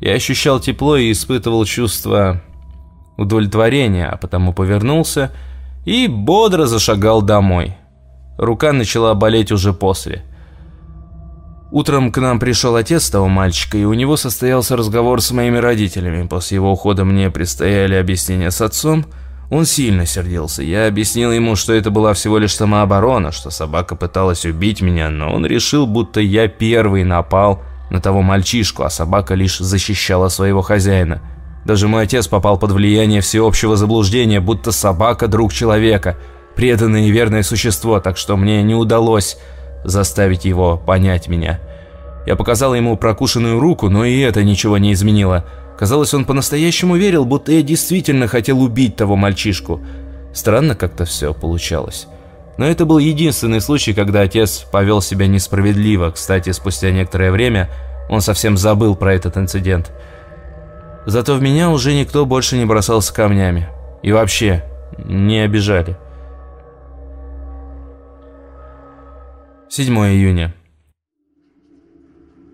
Я ощущал тепло и испытывал чувство удовлетворения, а потому повернулся и бодро зашагал домой. Рука начала болеть уже после. Утром к нам пришел отец того мальчика, и у него состоялся разговор с моими родителями. После его ухода мне предстояли объяснения с отцом. Он сильно сердился. Я объяснил ему, что это была всего лишь самооборона, что собака пыталась убить меня, но он решил, будто я первый напал на того мальчишку, а собака лишь защищала своего хозяина. Даже мой отец попал под влияние всеобщего заблуждения, будто собака – друг человека, преданное и верное существо, так что мне не удалось заставить его понять меня. Я показал ему прокушенную руку, но и это ничего не изменило. Казалось, он по-настоящему верил, будто я действительно хотел убить того мальчишку. Странно как-то все получалось. Но это был единственный случай, когда отец повел себя несправедливо. Кстати, спустя некоторое время он совсем забыл про этот инцидент. Зато в меня уже никто больше не бросался камнями. И вообще, не обижали. 7 июня.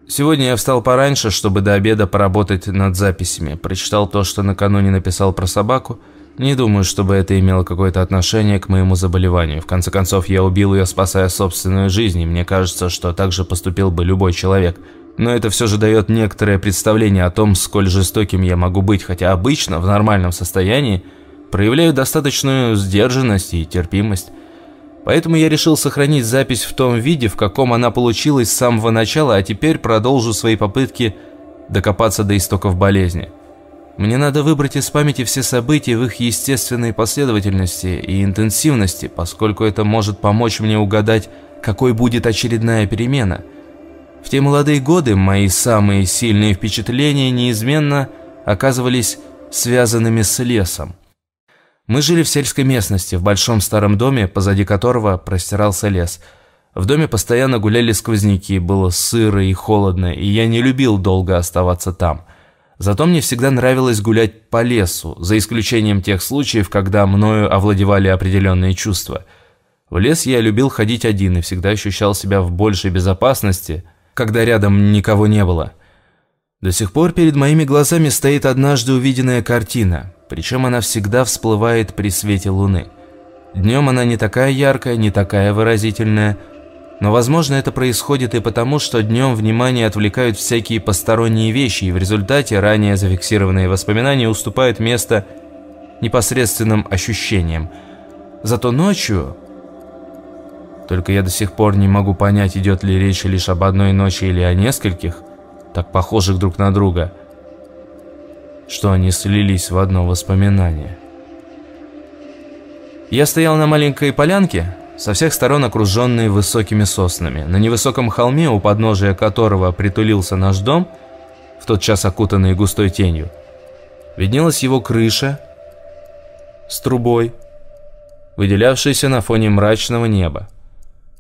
Сегодня я встал пораньше, чтобы до обеда поработать над записями. Прочитал то, что накануне написал про собаку. Не думаю, чтобы это имело какое-то отношение к моему заболеванию. В конце концов, я убил ее, спасая собственную жизнь, и мне кажется, что так же поступил бы любой человек. Но это все же дает некоторое представление о том, сколь жестоким я могу быть, хотя обычно, в нормальном состоянии, проявляю достаточную сдержанность и терпимость. Поэтому я решил сохранить запись в том виде, в каком она получилась с самого начала, а теперь продолжу свои попытки докопаться до истоков болезни. Мне надо выбрать из памяти все события в их естественной последовательности и интенсивности, поскольку это может помочь мне угадать, какой будет очередная перемена. В те молодые годы мои самые сильные впечатления неизменно оказывались связанными с лесом. Мы жили в сельской местности, в большом старом доме, позади которого простирался лес. В доме постоянно гуляли сквозняки, было сыро и холодно, и я не любил долго оставаться там. Зато мне всегда нравилось гулять по лесу, за исключением тех случаев, когда мною овладевали определенные чувства. В лес я любил ходить один и всегда ощущал себя в большей безопасности, когда рядом никого не было. До сих пор перед моими глазами стоит однажды увиденная картина – причем она всегда всплывает при свете луны. Днем она не такая яркая, не такая выразительная, но, возможно, это происходит и потому, что днем внимание отвлекают всякие посторонние вещи, и в результате ранее зафиксированные воспоминания уступают место непосредственным ощущениям. Зато ночью... Только я до сих пор не могу понять, идет ли речь лишь об одной ночи или о нескольких, так похожих друг на друга – что они слились в одно воспоминание. Я стоял на маленькой полянке, со всех сторон окруженной высокими соснами. На невысоком холме, у подножия которого притулился наш дом, в тот час окутанный густой тенью, виднелась его крыша с трубой, выделявшаяся на фоне мрачного неба.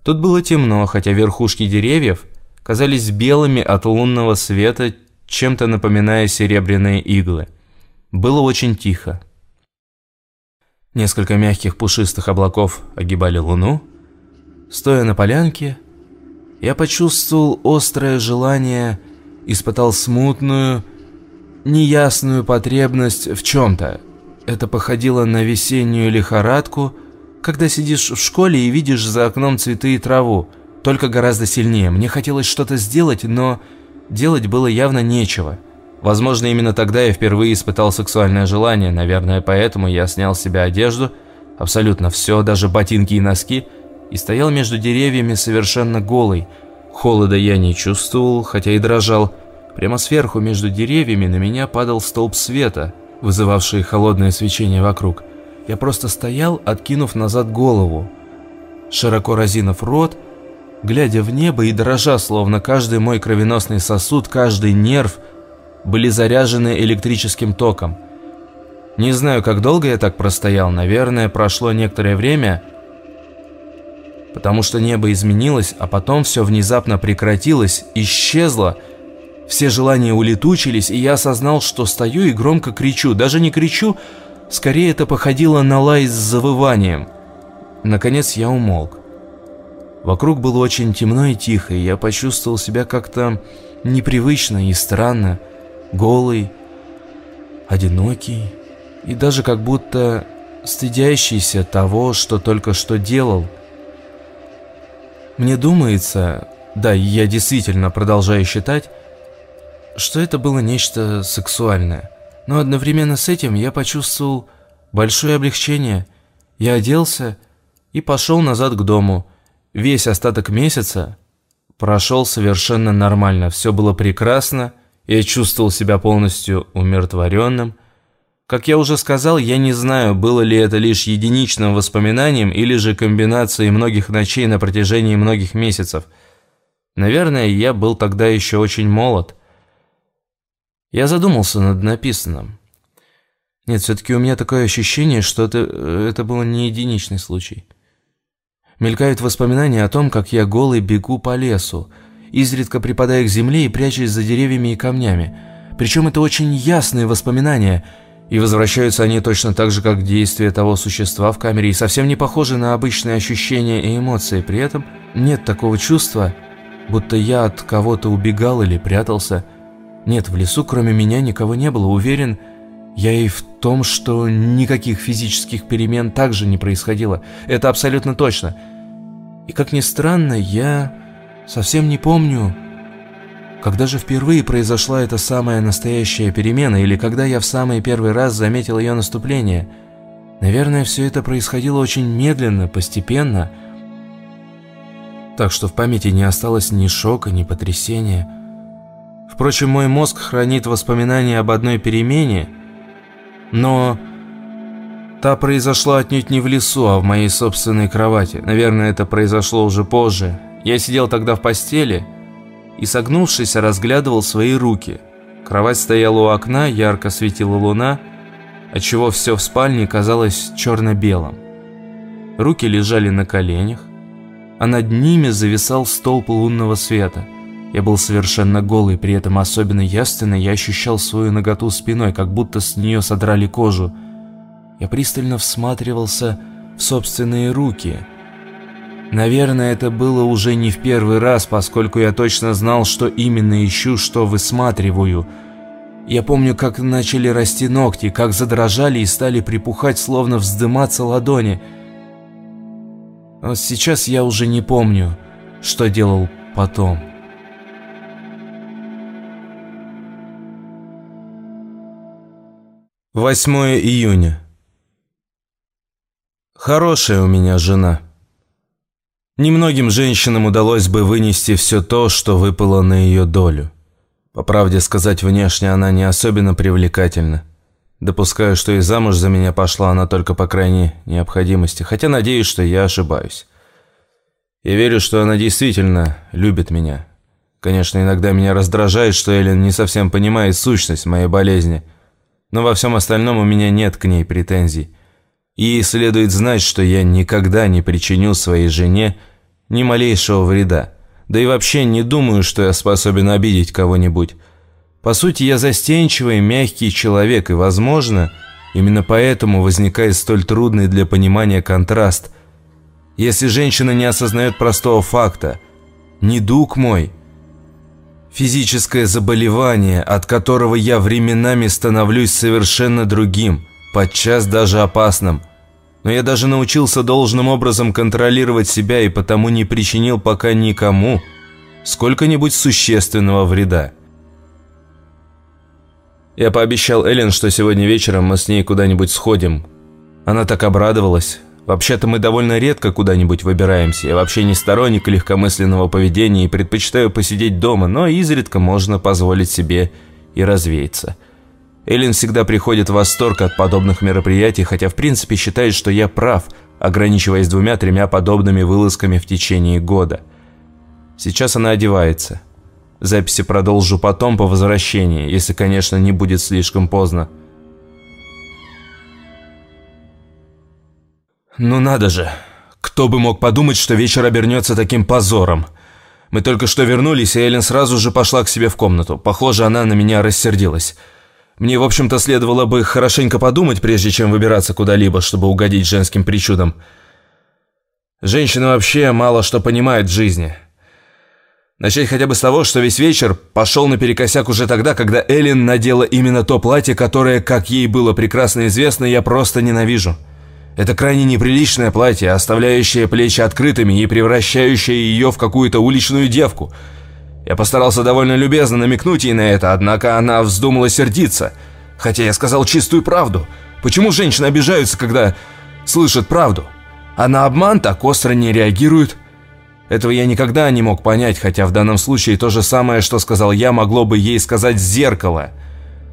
Тут было темно, хотя верхушки деревьев казались белыми от лунного света чем-то напоминая серебряные иглы. Было очень тихо. Несколько мягких пушистых облаков огибали луну. Стоя на полянке, я почувствовал острое желание, испытал смутную, неясную потребность в чем-то. Это походило на весеннюю лихорадку, когда сидишь в школе и видишь за окном цветы и траву, только гораздо сильнее. Мне хотелось что-то сделать, но Делать было явно нечего. Возможно, именно тогда я впервые испытал сексуальное желание, наверное, поэтому я снял с себя одежду, абсолютно все, даже ботинки и носки, и стоял между деревьями совершенно голый. Холода я не чувствовал, хотя и дрожал. Прямо сверху между деревьями на меня падал столб света, вызывавший холодное свечение вокруг. Я просто стоял, откинув назад голову, широко разинув рот, глядя в небо и дрожа, словно каждый мой кровеносный сосуд, каждый нерв – были заряжены электрическим током. Не знаю, как долго я так простоял, наверное, прошло некоторое время, потому что небо изменилось, а потом все внезапно прекратилось, исчезло, все желания улетучились, и я осознал, что стою и громко кричу. Даже не кричу, скорее это походило на лай с завыванием. Наконец я умолк. Вокруг было очень темно и тихо, и я почувствовал себя как-то непривычно и странно голый, одинокий и даже как будто стыдящийся того, что только что делал. Мне думается, да, я действительно продолжаю считать, что это было нечто сексуальное. Но одновременно с этим я почувствовал большое облегчение. Я оделся и пошел назад к дому. Весь остаток месяца прошел совершенно нормально. Все было прекрасно. Я чувствовал себя полностью умиротворенным. Как я уже сказал, я не знаю, было ли это лишь единичным воспоминанием или же комбинацией многих ночей на протяжении многих месяцев. Наверное, я был тогда еще очень молод. Я задумался над написанным. Нет, все-таки у меня такое ощущение, что это, это было не единичный случай. Мелькают воспоминания о том, как я голый бегу по лесу, изредка припадая к земле и прячась за деревьями и камнями. Причем это очень ясные воспоминания, и возвращаются они точно так же, как действия того существа в камере, и совсем не похожи на обычные ощущения и эмоции. При этом нет такого чувства, будто я от кого-то убегал или прятался. Нет, в лесу кроме меня никого не было, уверен, я и в том, что никаких физических перемен также не происходило. Это абсолютно точно. И как ни странно, я Совсем не помню, когда же впервые произошла эта самая настоящая перемена, или когда я в самый первый раз заметил ее наступление. Наверное, все это происходило очень медленно, постепенно, так что в памяти не осталось ни шока, ни потрясения. Впрочем, мой мозг хранит воспоминания об одной перемене, но та произошла отнюдь не в лесу, а в моей собственной кровати. Наверное, это произошло уже позже, я сидел тогда в постели и, согнувшись, разглядывал свои руки. Кровать стояла у окна, ярко светила луна, отчего все в спальне казалось черно-белым. Руки лежали на коленях, а над ними зависал столб лунного света. Я был совершенно голый, при этом особенно ясно я ощущал свою наготу спиной, как будто с нее содрали кожу. Я пристально всматривался в собственные руки – Наверное, это было уже не в первый раз, поскольку я точно знал, что именно ищу, что высматриваю. Я помню, как начали расти ногти, как задрожали и стали припухать, словно вздыматься ладони. Вот сейчас я уже не помню, что делал потом. Восьмое июня. Хорошая у меня жена. Немногим женщинам удалось бы вынести все то, что выпало на ее долю. По правде сказать, внешне она не особенно привлекательна. Допускаю, что и замуж за меня пошла она только по крайней необходимости, хотя надеюсь, что я ошибаюсь. Я верю, что она действительно любит меня. Конечно, иногда меня раздражает, что Эллен не совсем понимает сущность моей болезни, но во всем остальном у меня нет к ней претензий. Ей следует знать, что я никогда не причиню своей жене ни малейшего вреда. Да и вообще не думаю, что я способен обидеть кого-нибудь. По сути, я застенчивый, мягкий человек, и, возможно, именно поэтому возникает столь трудный для понимания контраст. Если женщина не осознает простого факта, недуг мой – физическое заболевание, от которого я временами становлюсь совершенно другим – подчас даже опасным. Но я даже научился должным образом контролировать себя и потому не причинил пока никому сколько-нибудь существенного вреда. Я пообещал Эллен, что сегодня вечером мы с ней куда-нибудь сходим. Она так обрадовалась. Вообще-то мы довольно редко куда-нибудь выбираемся. Я вообще не сторонник легкомысленного поведения и предпочитаю посидеть дома, но изредка можно позволить себе и развеяться. Эллен всегда приходит в восторг от подобных мероприятий, хотя в принципе считает, что я прав, ограничиваясь двумя-тремя подобными вылазками в течение года. Сейчас она одевается. Записи продолжу потом по возвращении, если, конечно, не будет слишком поздно. Ну надо же. Кто бы мог подумать, что вечер обернется таким позором. Мы только что вернулись, и Эллен сразу же пошла к себе в комнату. Похоже, она на меня рассердилась. Мне, в общем-то, следовало бы хорошенько подумать, прежде чем выбираться куда-либо, чтобы угодить женским причудам. Женщины вообще мало что понимают в жизни. Начать хотя бы с того, что весь вечер пошел наперекосяк уже тогда, когда Эллен надела именно то платье, которое, как ей было прекрасно известно, я просто ненавижу. Это крайне неприличное платье, оставляющее плечи открытыми и превращающее ее в какую-то уличную девку. Я постарался довольно любезно намекнуть ей на это, однако она вздумала сердиться. Хотя я сказал чистую правду. Почему женщины обижаются, когда слышат правду? А на обман так остро не реагируют. Этого я никогда не мог понять, хотя в данном случае то же самое, что сказал я, могло бы ей сказать зеркало.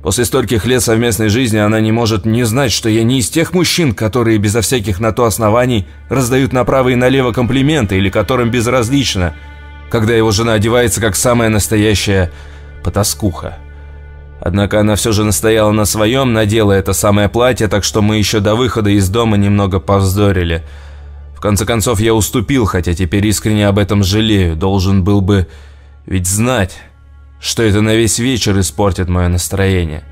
После стольких лет совместной жизни она не может не знать, что я не из тех мужчин, которые безо всяких на то оснований раздают направо и налево комплименты или которым безразлично, когда его жена одевается как самая настоящая потаскуха. Однако она все же настояла на своем, надела это самое платье, так что мы еще до выхода из дома немного повздорили – в конце концов, я уступил, хотя теперь искренне об этом жалею. Должен был бы ведь знать, что это на весь вечер испортит мое настроение.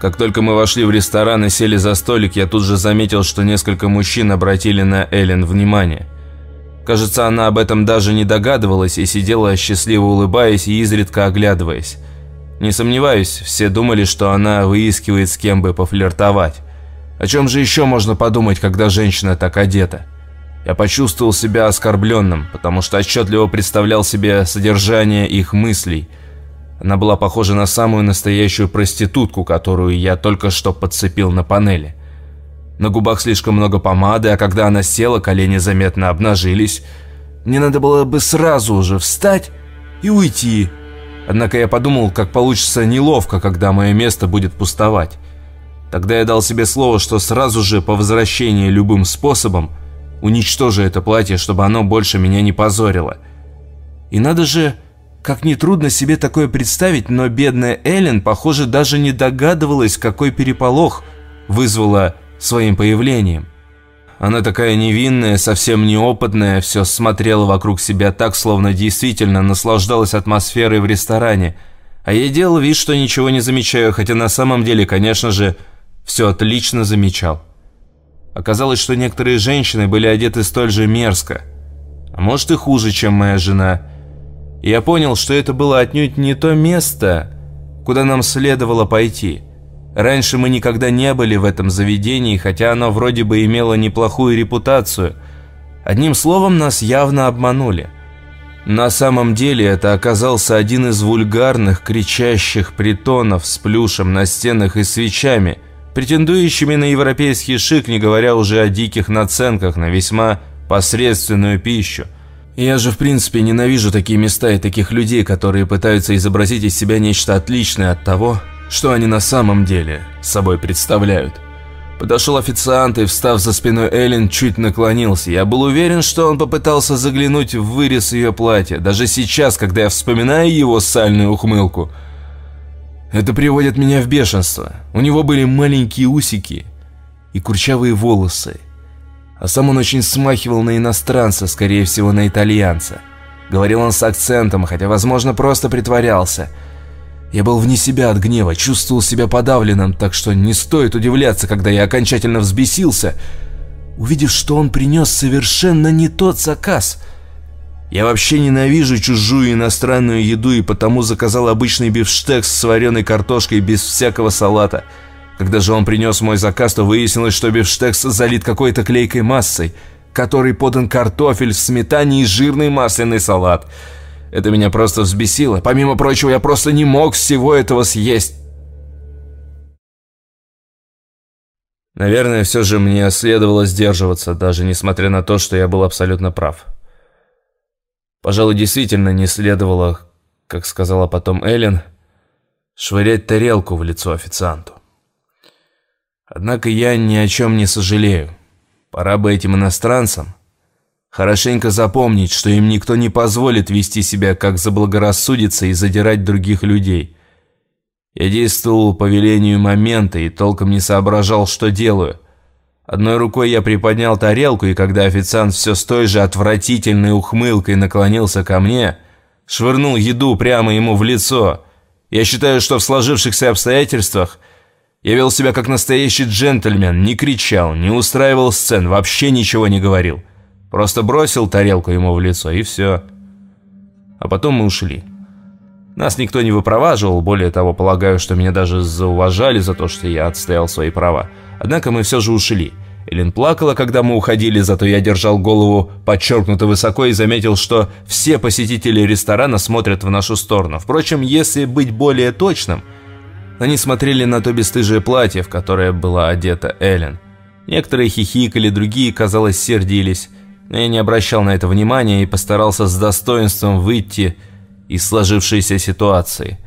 Как только мы вошли в ресторан и сели за столик, я тут же заметил, что несколько мужчин обратили на Эллен внимание. Кажется, она об этом даже не догадывалась и сидела счастливо улыбаясь и изредка оглядываясь. Не сомневаюсь, все думали, что она выискивает с кем бы пофлиртовать. О чем же еще можно подумать, когда женщина так одета? Я почувствовал себя оскорбленным, потому что отчетливо представлял себе содержание их мыслей. Она была похожа на самую настоящую проститутку, которую я только что подцепил на панели. На губах слишком много помады, а когда она села, колени заметно обнажились. Мне надо было бы сразу же встать и уйти. Однако я подумал, как получится неловко, когда мое место будет пустовать. Тогда я дал себе слово, что сразу же по возвращении любым способом – уничтожу это платье, чтобы оно больше меня не позорило. И надо же, как нетрудно себе такое представить, но бедная Эллен, похоже, даже не догадывалась, какой переполох вызвала своим появлением. Она такая невинная, совсем неопытная, все смотрела вокруг себя так, словно действительно наслаждалась атмосферой в ресторане. А я делал вид, что ничего не замечаю, хотя на самом деле, конечно же, все отлично замечал. Оказалось, что некоторые женщины были одеты столь же мерзко, а может и хуже, чем моя жена. Я понял, что это было отнюдь не то место, куда нам следовало пойти. Раньше мы никогда не были в этом заведении, хотя оно вроде бы имело неплохую репутацию. Одним словом, нас явно обманули. На самом деле это оказался один из вульгарных, кричащих притонов с плюшем на стенах и свечами – претендующими на европейский шик, не говоря уже о диких наценках на весьма посредственную пищу. Я же в принципе ненавижу такие места и таких людей, которые пытаются изобразить из себя нечто отличное от того, что они на самом деле собой представляют. Подошел официант и, встав за спиной Эллен, чуть наклонился. Я был уверен, что он попытался заглянуть в вырез ее платья. Даже сейчас, когда я вспоминаю его сальную ухмылку – это приводит меня в бешенство. У него были маленькие усики и курчавые волосы. А сам он очень смахивал на иностранца, скорее всего на итальянца. Говорил он с акцентом, хотя, возможно, просто притворялся. Я был вне себя от гнева, чувствовал себя подавленным, так что не стоит удивляться, когда я окончательно взбесился, увидев, что он принес совершенно не тот заказ – я вообще ненавижу чужую иностранную еду и потому заказал обычный бифштекс с вареной картошкой без всякого салата. Когда же он принес мой заказ, то выяснилось, что бифштекс залит какой-то клейкой массой, который подан картофель в сметане и жирный масляный салат. Это меня просто взбесило. Помимо прочего, я просто не мог всего этого съесть. Наверное, все же мне следовало сдерживаться, даже несмотря на то, что я был абсолютно прав. Пожалуй, действительно не следовало, как сказала потом Эллен, швырять тарелку в лицо официанту. Однако я ни о чем не сожалею. Пора бы этим иностранцам хорошенько запомнить, что им никто не позволит вести себя как заблагорассудится и задирать других людей. Я действовал по велению момента и толком не соображал, что делаю. Одной рукой я приподнял тарелку, и когда официант все с той же отвратительной ухмылкой наклонился ко мне, швырнул еду прямо ему в лицо. Я считаю, что в сложившихся обстоятельствах я вел себя как настоящий джентльмен, не кричал, не устраивал сцен, вообще ничего не говорил. Просто бросил тарелку ему в лицо, и все. А потом мы ушли. Нас никто не выпроваживал, более того, полагаю, что меня даже зауважали за то, что я отстоял свои права. Однако мы все же ушли. Элин плакала, когда мы уходили, зато я держал голову подчеркнуто высоко и заметил, что все посетители ресторана смотрят в нашу сторону. Впрочем, если быть более точным, они смотрели на то бесстыжее платье, в которое была одета Эллен. Некоторые хихикали, другие, казалось, сердились. Но я не обращал на это внимания и постарался с достоинством выйти из сложившейся ситуации.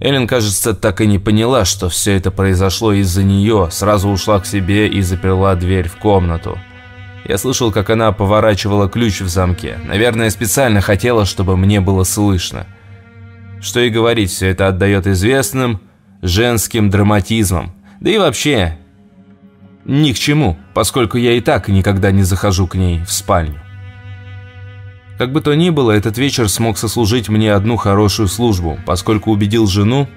Эллен, кажется, так и не поняла, что все это произошло из-за нее, сразу ушла к себе и заперла дверь в комнату. Я слышал, как она поворачивала ключ в замке. Наверное, специально хотела, чтобы мне было слышно. Что и говорить, все это отдает известным женским драматизмом. Да и вообще, ни к чему, поскольку я и так никогда не захожу к ней в спальню. Как бы то ни было, этот вечер смог сослужить мне одну хорошую службу, поскольку убедил жену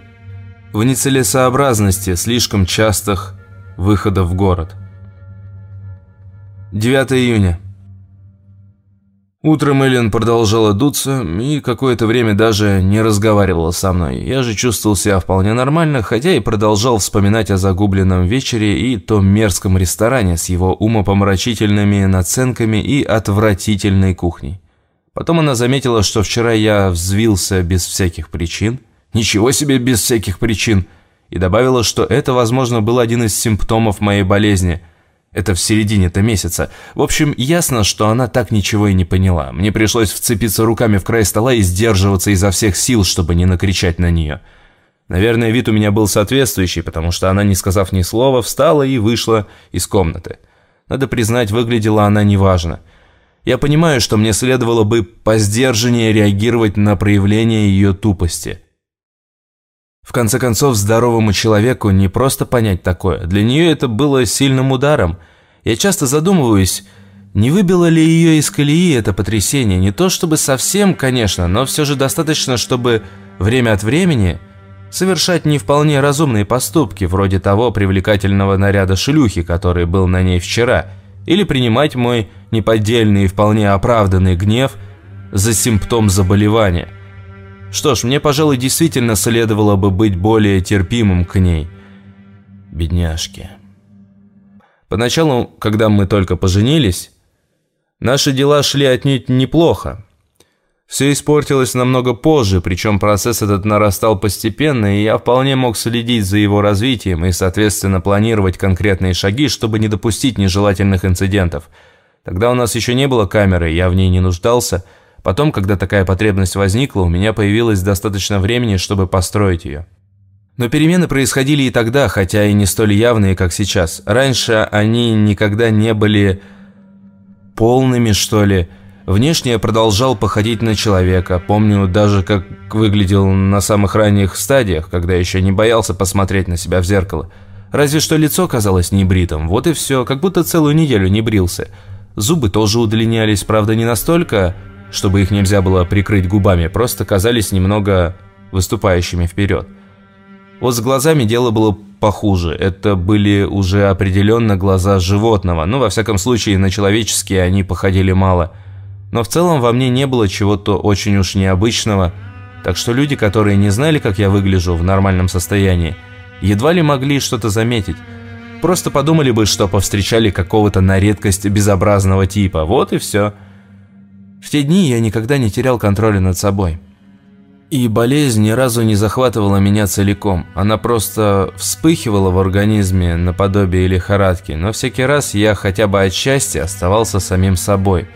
в нецелесообразности слишком частых выходов в город. 9 июня. Утром Эллен продолжала дуться и какое-то время даже не разговаривала со мной. Я же чувствовал себя вполне нормально, хотя и продолжал вспоминать о загубленном вечере и том мерзком ресторане с его умопомрачительными наценками и отвратительной кухней. Потом она заметила, что вчера я взвился без всяких причин. Ничего себе без всяких причин. И добавила, что это, возможно, был один из симптомов моей болезни. Это в середине-то месяца. В общем, ясно, что она так ничего и не поняла. Мне пришлось вцепиться руками в край стола и сдерживаться изо всех сил, чтобы не накричать на нее. Наверное, вид у меня был соответствующий, потому что она, не сказав ни слова, встала и вышла из комнаты. Надо признать, выглядела она неважно. Я понимаю, что мне следовало бы поздержаннее реагировать на проявление ее тупости. В конце концов, здоровому человеку не просто понять такое. Для нее это было сильным ударом. Я часто задумываюсь, не выбило ли ее из колеи это потрясение? Не то чтобы совсем, конечно, но все же достаточно, чтобы время от времени совершать не вполне разумные поступки, вроде того привлекательного наряда шлюхи, который был на ней вчера – или принимать мой неподдельный и вполне оправданный гнев за симптом заболевания. Что ж, мне, пожалуй, действительно следовало бы быть более терпимым к ней. Бедняжки. Поначалу, когда мы только поженились, наши дела шли отнюдь неплохо. Все испортилось намного позже, причем процесс этот нарастал постепенно, и я вполне мог следить за его развитием и, соответственно, планировать конкретные шаги, чтобы не допустить нежелательных инцидентов. Тогда у нас еще не было камеры, я в ней не нуждался. Потом, когда такая потребность возникла, у меня появилось достаточно времени, чтобы построить ее. Но перемены происходили и тогда, хотя и не столь явные, как сейчас. Раньше они никогда не были полными, что ли, Внешне я продолжал походить на человека. Помню даже, как выглядел на самых ранних стадиях, когда еще не боялся посмотреть на себя в зеркало. Разве что лицо казалось небритым. Вот и все, как будто целую неделю не брился. Зубы тоже удлинялись, правда не настолько, чтобы их нельзя было прикрыть губами, просто казались немного выступающими вперед. Вот с глазами дело было похуже. Это были уже определенно глаза животного, но во всяком случае на человеческие они походили мало – но в целом во мне не было чего-то очень уж необычного, так что люди, которые не знали, как я выгляжу в нормальном состоянии, едва ли могли что-то заметить. Просто подумали бы, что повстречали какого-то на редкость безобразного типа. Вот и все. В те дни я никогда не терял контроля над собой. И болезнь ни разу не захватывала меня целиком. Она просто вспыхивала в организме наподобие лихорадки, но всякий раз я хотя бы отчасти оставался самим собой.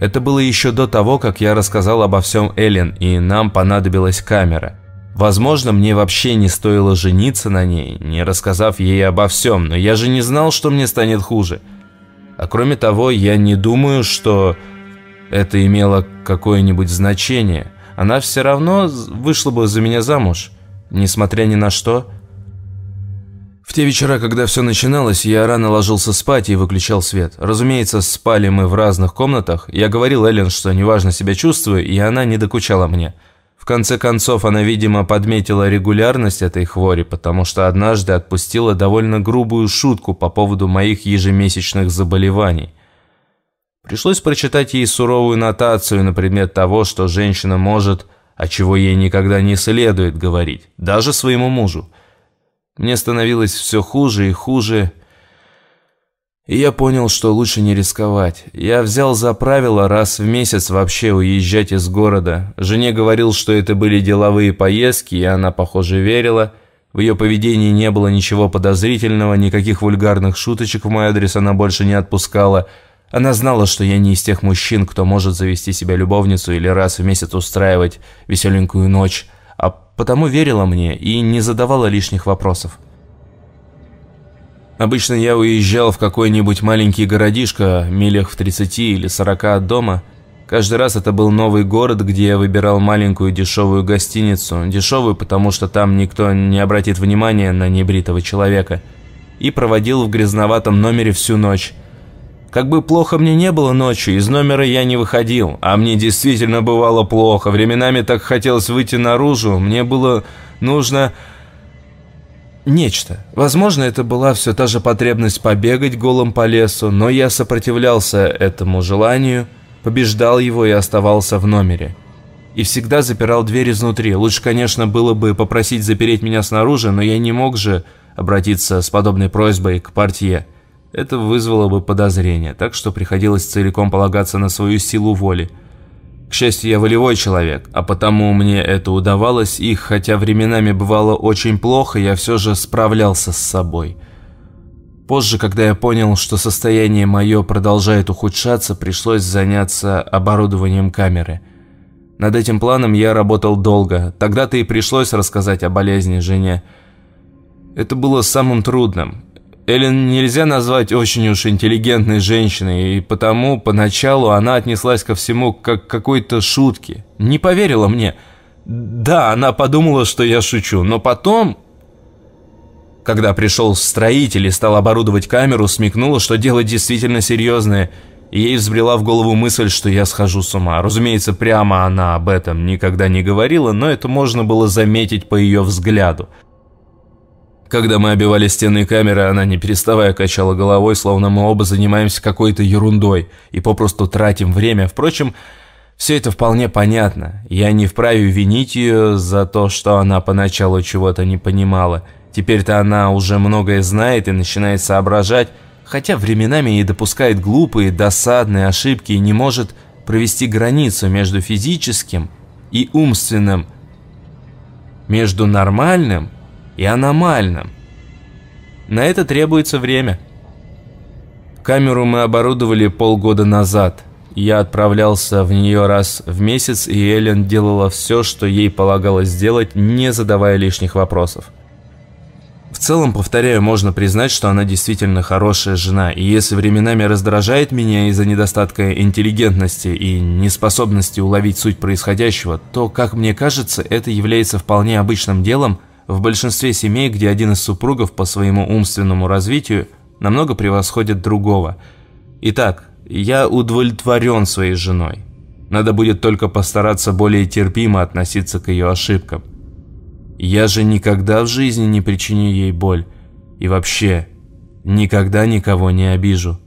Это было еще до того, как я рассказал обо всем Эллен, и нам понадобилась камера. Возможно, мне вообще не стоило жениться на ней, не рассказав ей обо всем, но я же не знал, что мне станет хуже. А кроме того, я не думаю, что это имело какое-нибудь значение – она все равно вышла бы за меня замуж, несмотря ни на что. В те вечера, когда все начиналось, я рано ложился спать и выключал свет. Разумеется, спали мы в разных комнатах. Я говорил Эллен, что неважно себя чувствую, и она не докучала мне. В конце концов, она, видимо, подметила регулярность этой хвори, потому что однажды отпустила довольно грубую шутку по поводу моих ежемесячных заболеваний. Пришлось прочитать ей суровую нотацию на предмет того, что женщина может, а чего ей никогда не следует говорить, даже своему мужу. Мне становилось все хуже и хуже, и я понял, что лучше не рисковать. Я взял за правило раз в месяц вообще уезжать из города. Жене говорил, что это были деловые поездки, и она, похоже, верила. В ее поведении не было ничего подозрительного, никаких вульгарных шуточек в мой адрес она больше не отпускала – она знала, что я не из тех мужчин, кто может завести себе любовницу или раз в месяц устраивать веселенькую ночь, а потому верила мне и не задавала лишних вопросов. Обычно я уезжал в какой-нибудь маленький городишко, милях в 30 или 40 от дома. Каждый раз это был новый город, где я выбирал маленькую дешевую гостиницу. Дешевую, потому что там никто не обратит внимания на небритого человека. И проводил в грязноватом номере всю ночь. Как бы плохо мне не было ночью, из номера я не выходил, а мне действительно бывало плохо. Временами так хотелось выйти наружу, мне было нужно нечто. Возможно, это была все та же потребность побегать голым по лесу, но я сопротивлялся этому желанию, побеждал его и оставался в номере. И всегда запирал дверь изнутри. Лучше, конечно, было бы попросить запереть меня снаружи, но я не мог же обратиться с подобной просьбой к портье. Это вызвало бы подозрение, так что приходилось целиком полагаться на свою силу воли. К счастью, я волевой человек, а потому мне это удавалось, и хотя временами бывало очень плохо, я все же справлялся с собой. Позже, когда я понял, что состояние мое продолжает ухудшаться, пришлось заняться оборудованием камеры. Над этим планом я работал долго, тогда-то и пришлось рассказать о болезни жене. Это было самым трудным. Эллен нельзя назвать очень уж интеллигентной женщиной, и потому поначалу она отнеслась ко всему как к какой-то шутке. Не поверила мне. Да, она подумала, что я шучу, но потом... Когда пришел строитель и стал оборудовать камеру, смекнула, что дело действительно серьезное, и ей взбрела в голову мысль, что я схожу с ума. Разумеется, прямо она об этом никогда не говорила, но это можно было заметить по ее взгляду – когда мы обивали стены камеры, она не переставая качала головой, словно мы оба занимаемся какой-то ерундой и попросту тратим время. Впрочем, все это вполне понятно. Я не вправе винить ее за то, что она поначалу чего-то не понимала. Теперь-то она уже многое знает и начинает соображать, хотя временами и допускает глупые, досадные ошибки и не может провести границу между физическим и умственным, между нормальным и аномальным. На это требуется время. Камеру мы оборудовали полгода назад. Я отправлялся в нее раз в месяц, и Эллен делала все, что ей полагалось сделать, не задавая лишних вопросов. В целом, повторяю, можно признать, что она действительно хорошая жена, и если временами раздражает меня из-за недостатка интеллигентности и неспособности уловить суть происходящего, то, как мне кажется, это является вполне обычным делом – в большинстве семей, где один из супругов по своему умственному развитию намного превосходит другого. Итак, я удовлетворен своей женой. Надо будет только постараться более терпимо относиться к ее ошибкам. Я же никогда в жизни не причиню ей боль. И вообще, никогда никого не обижу.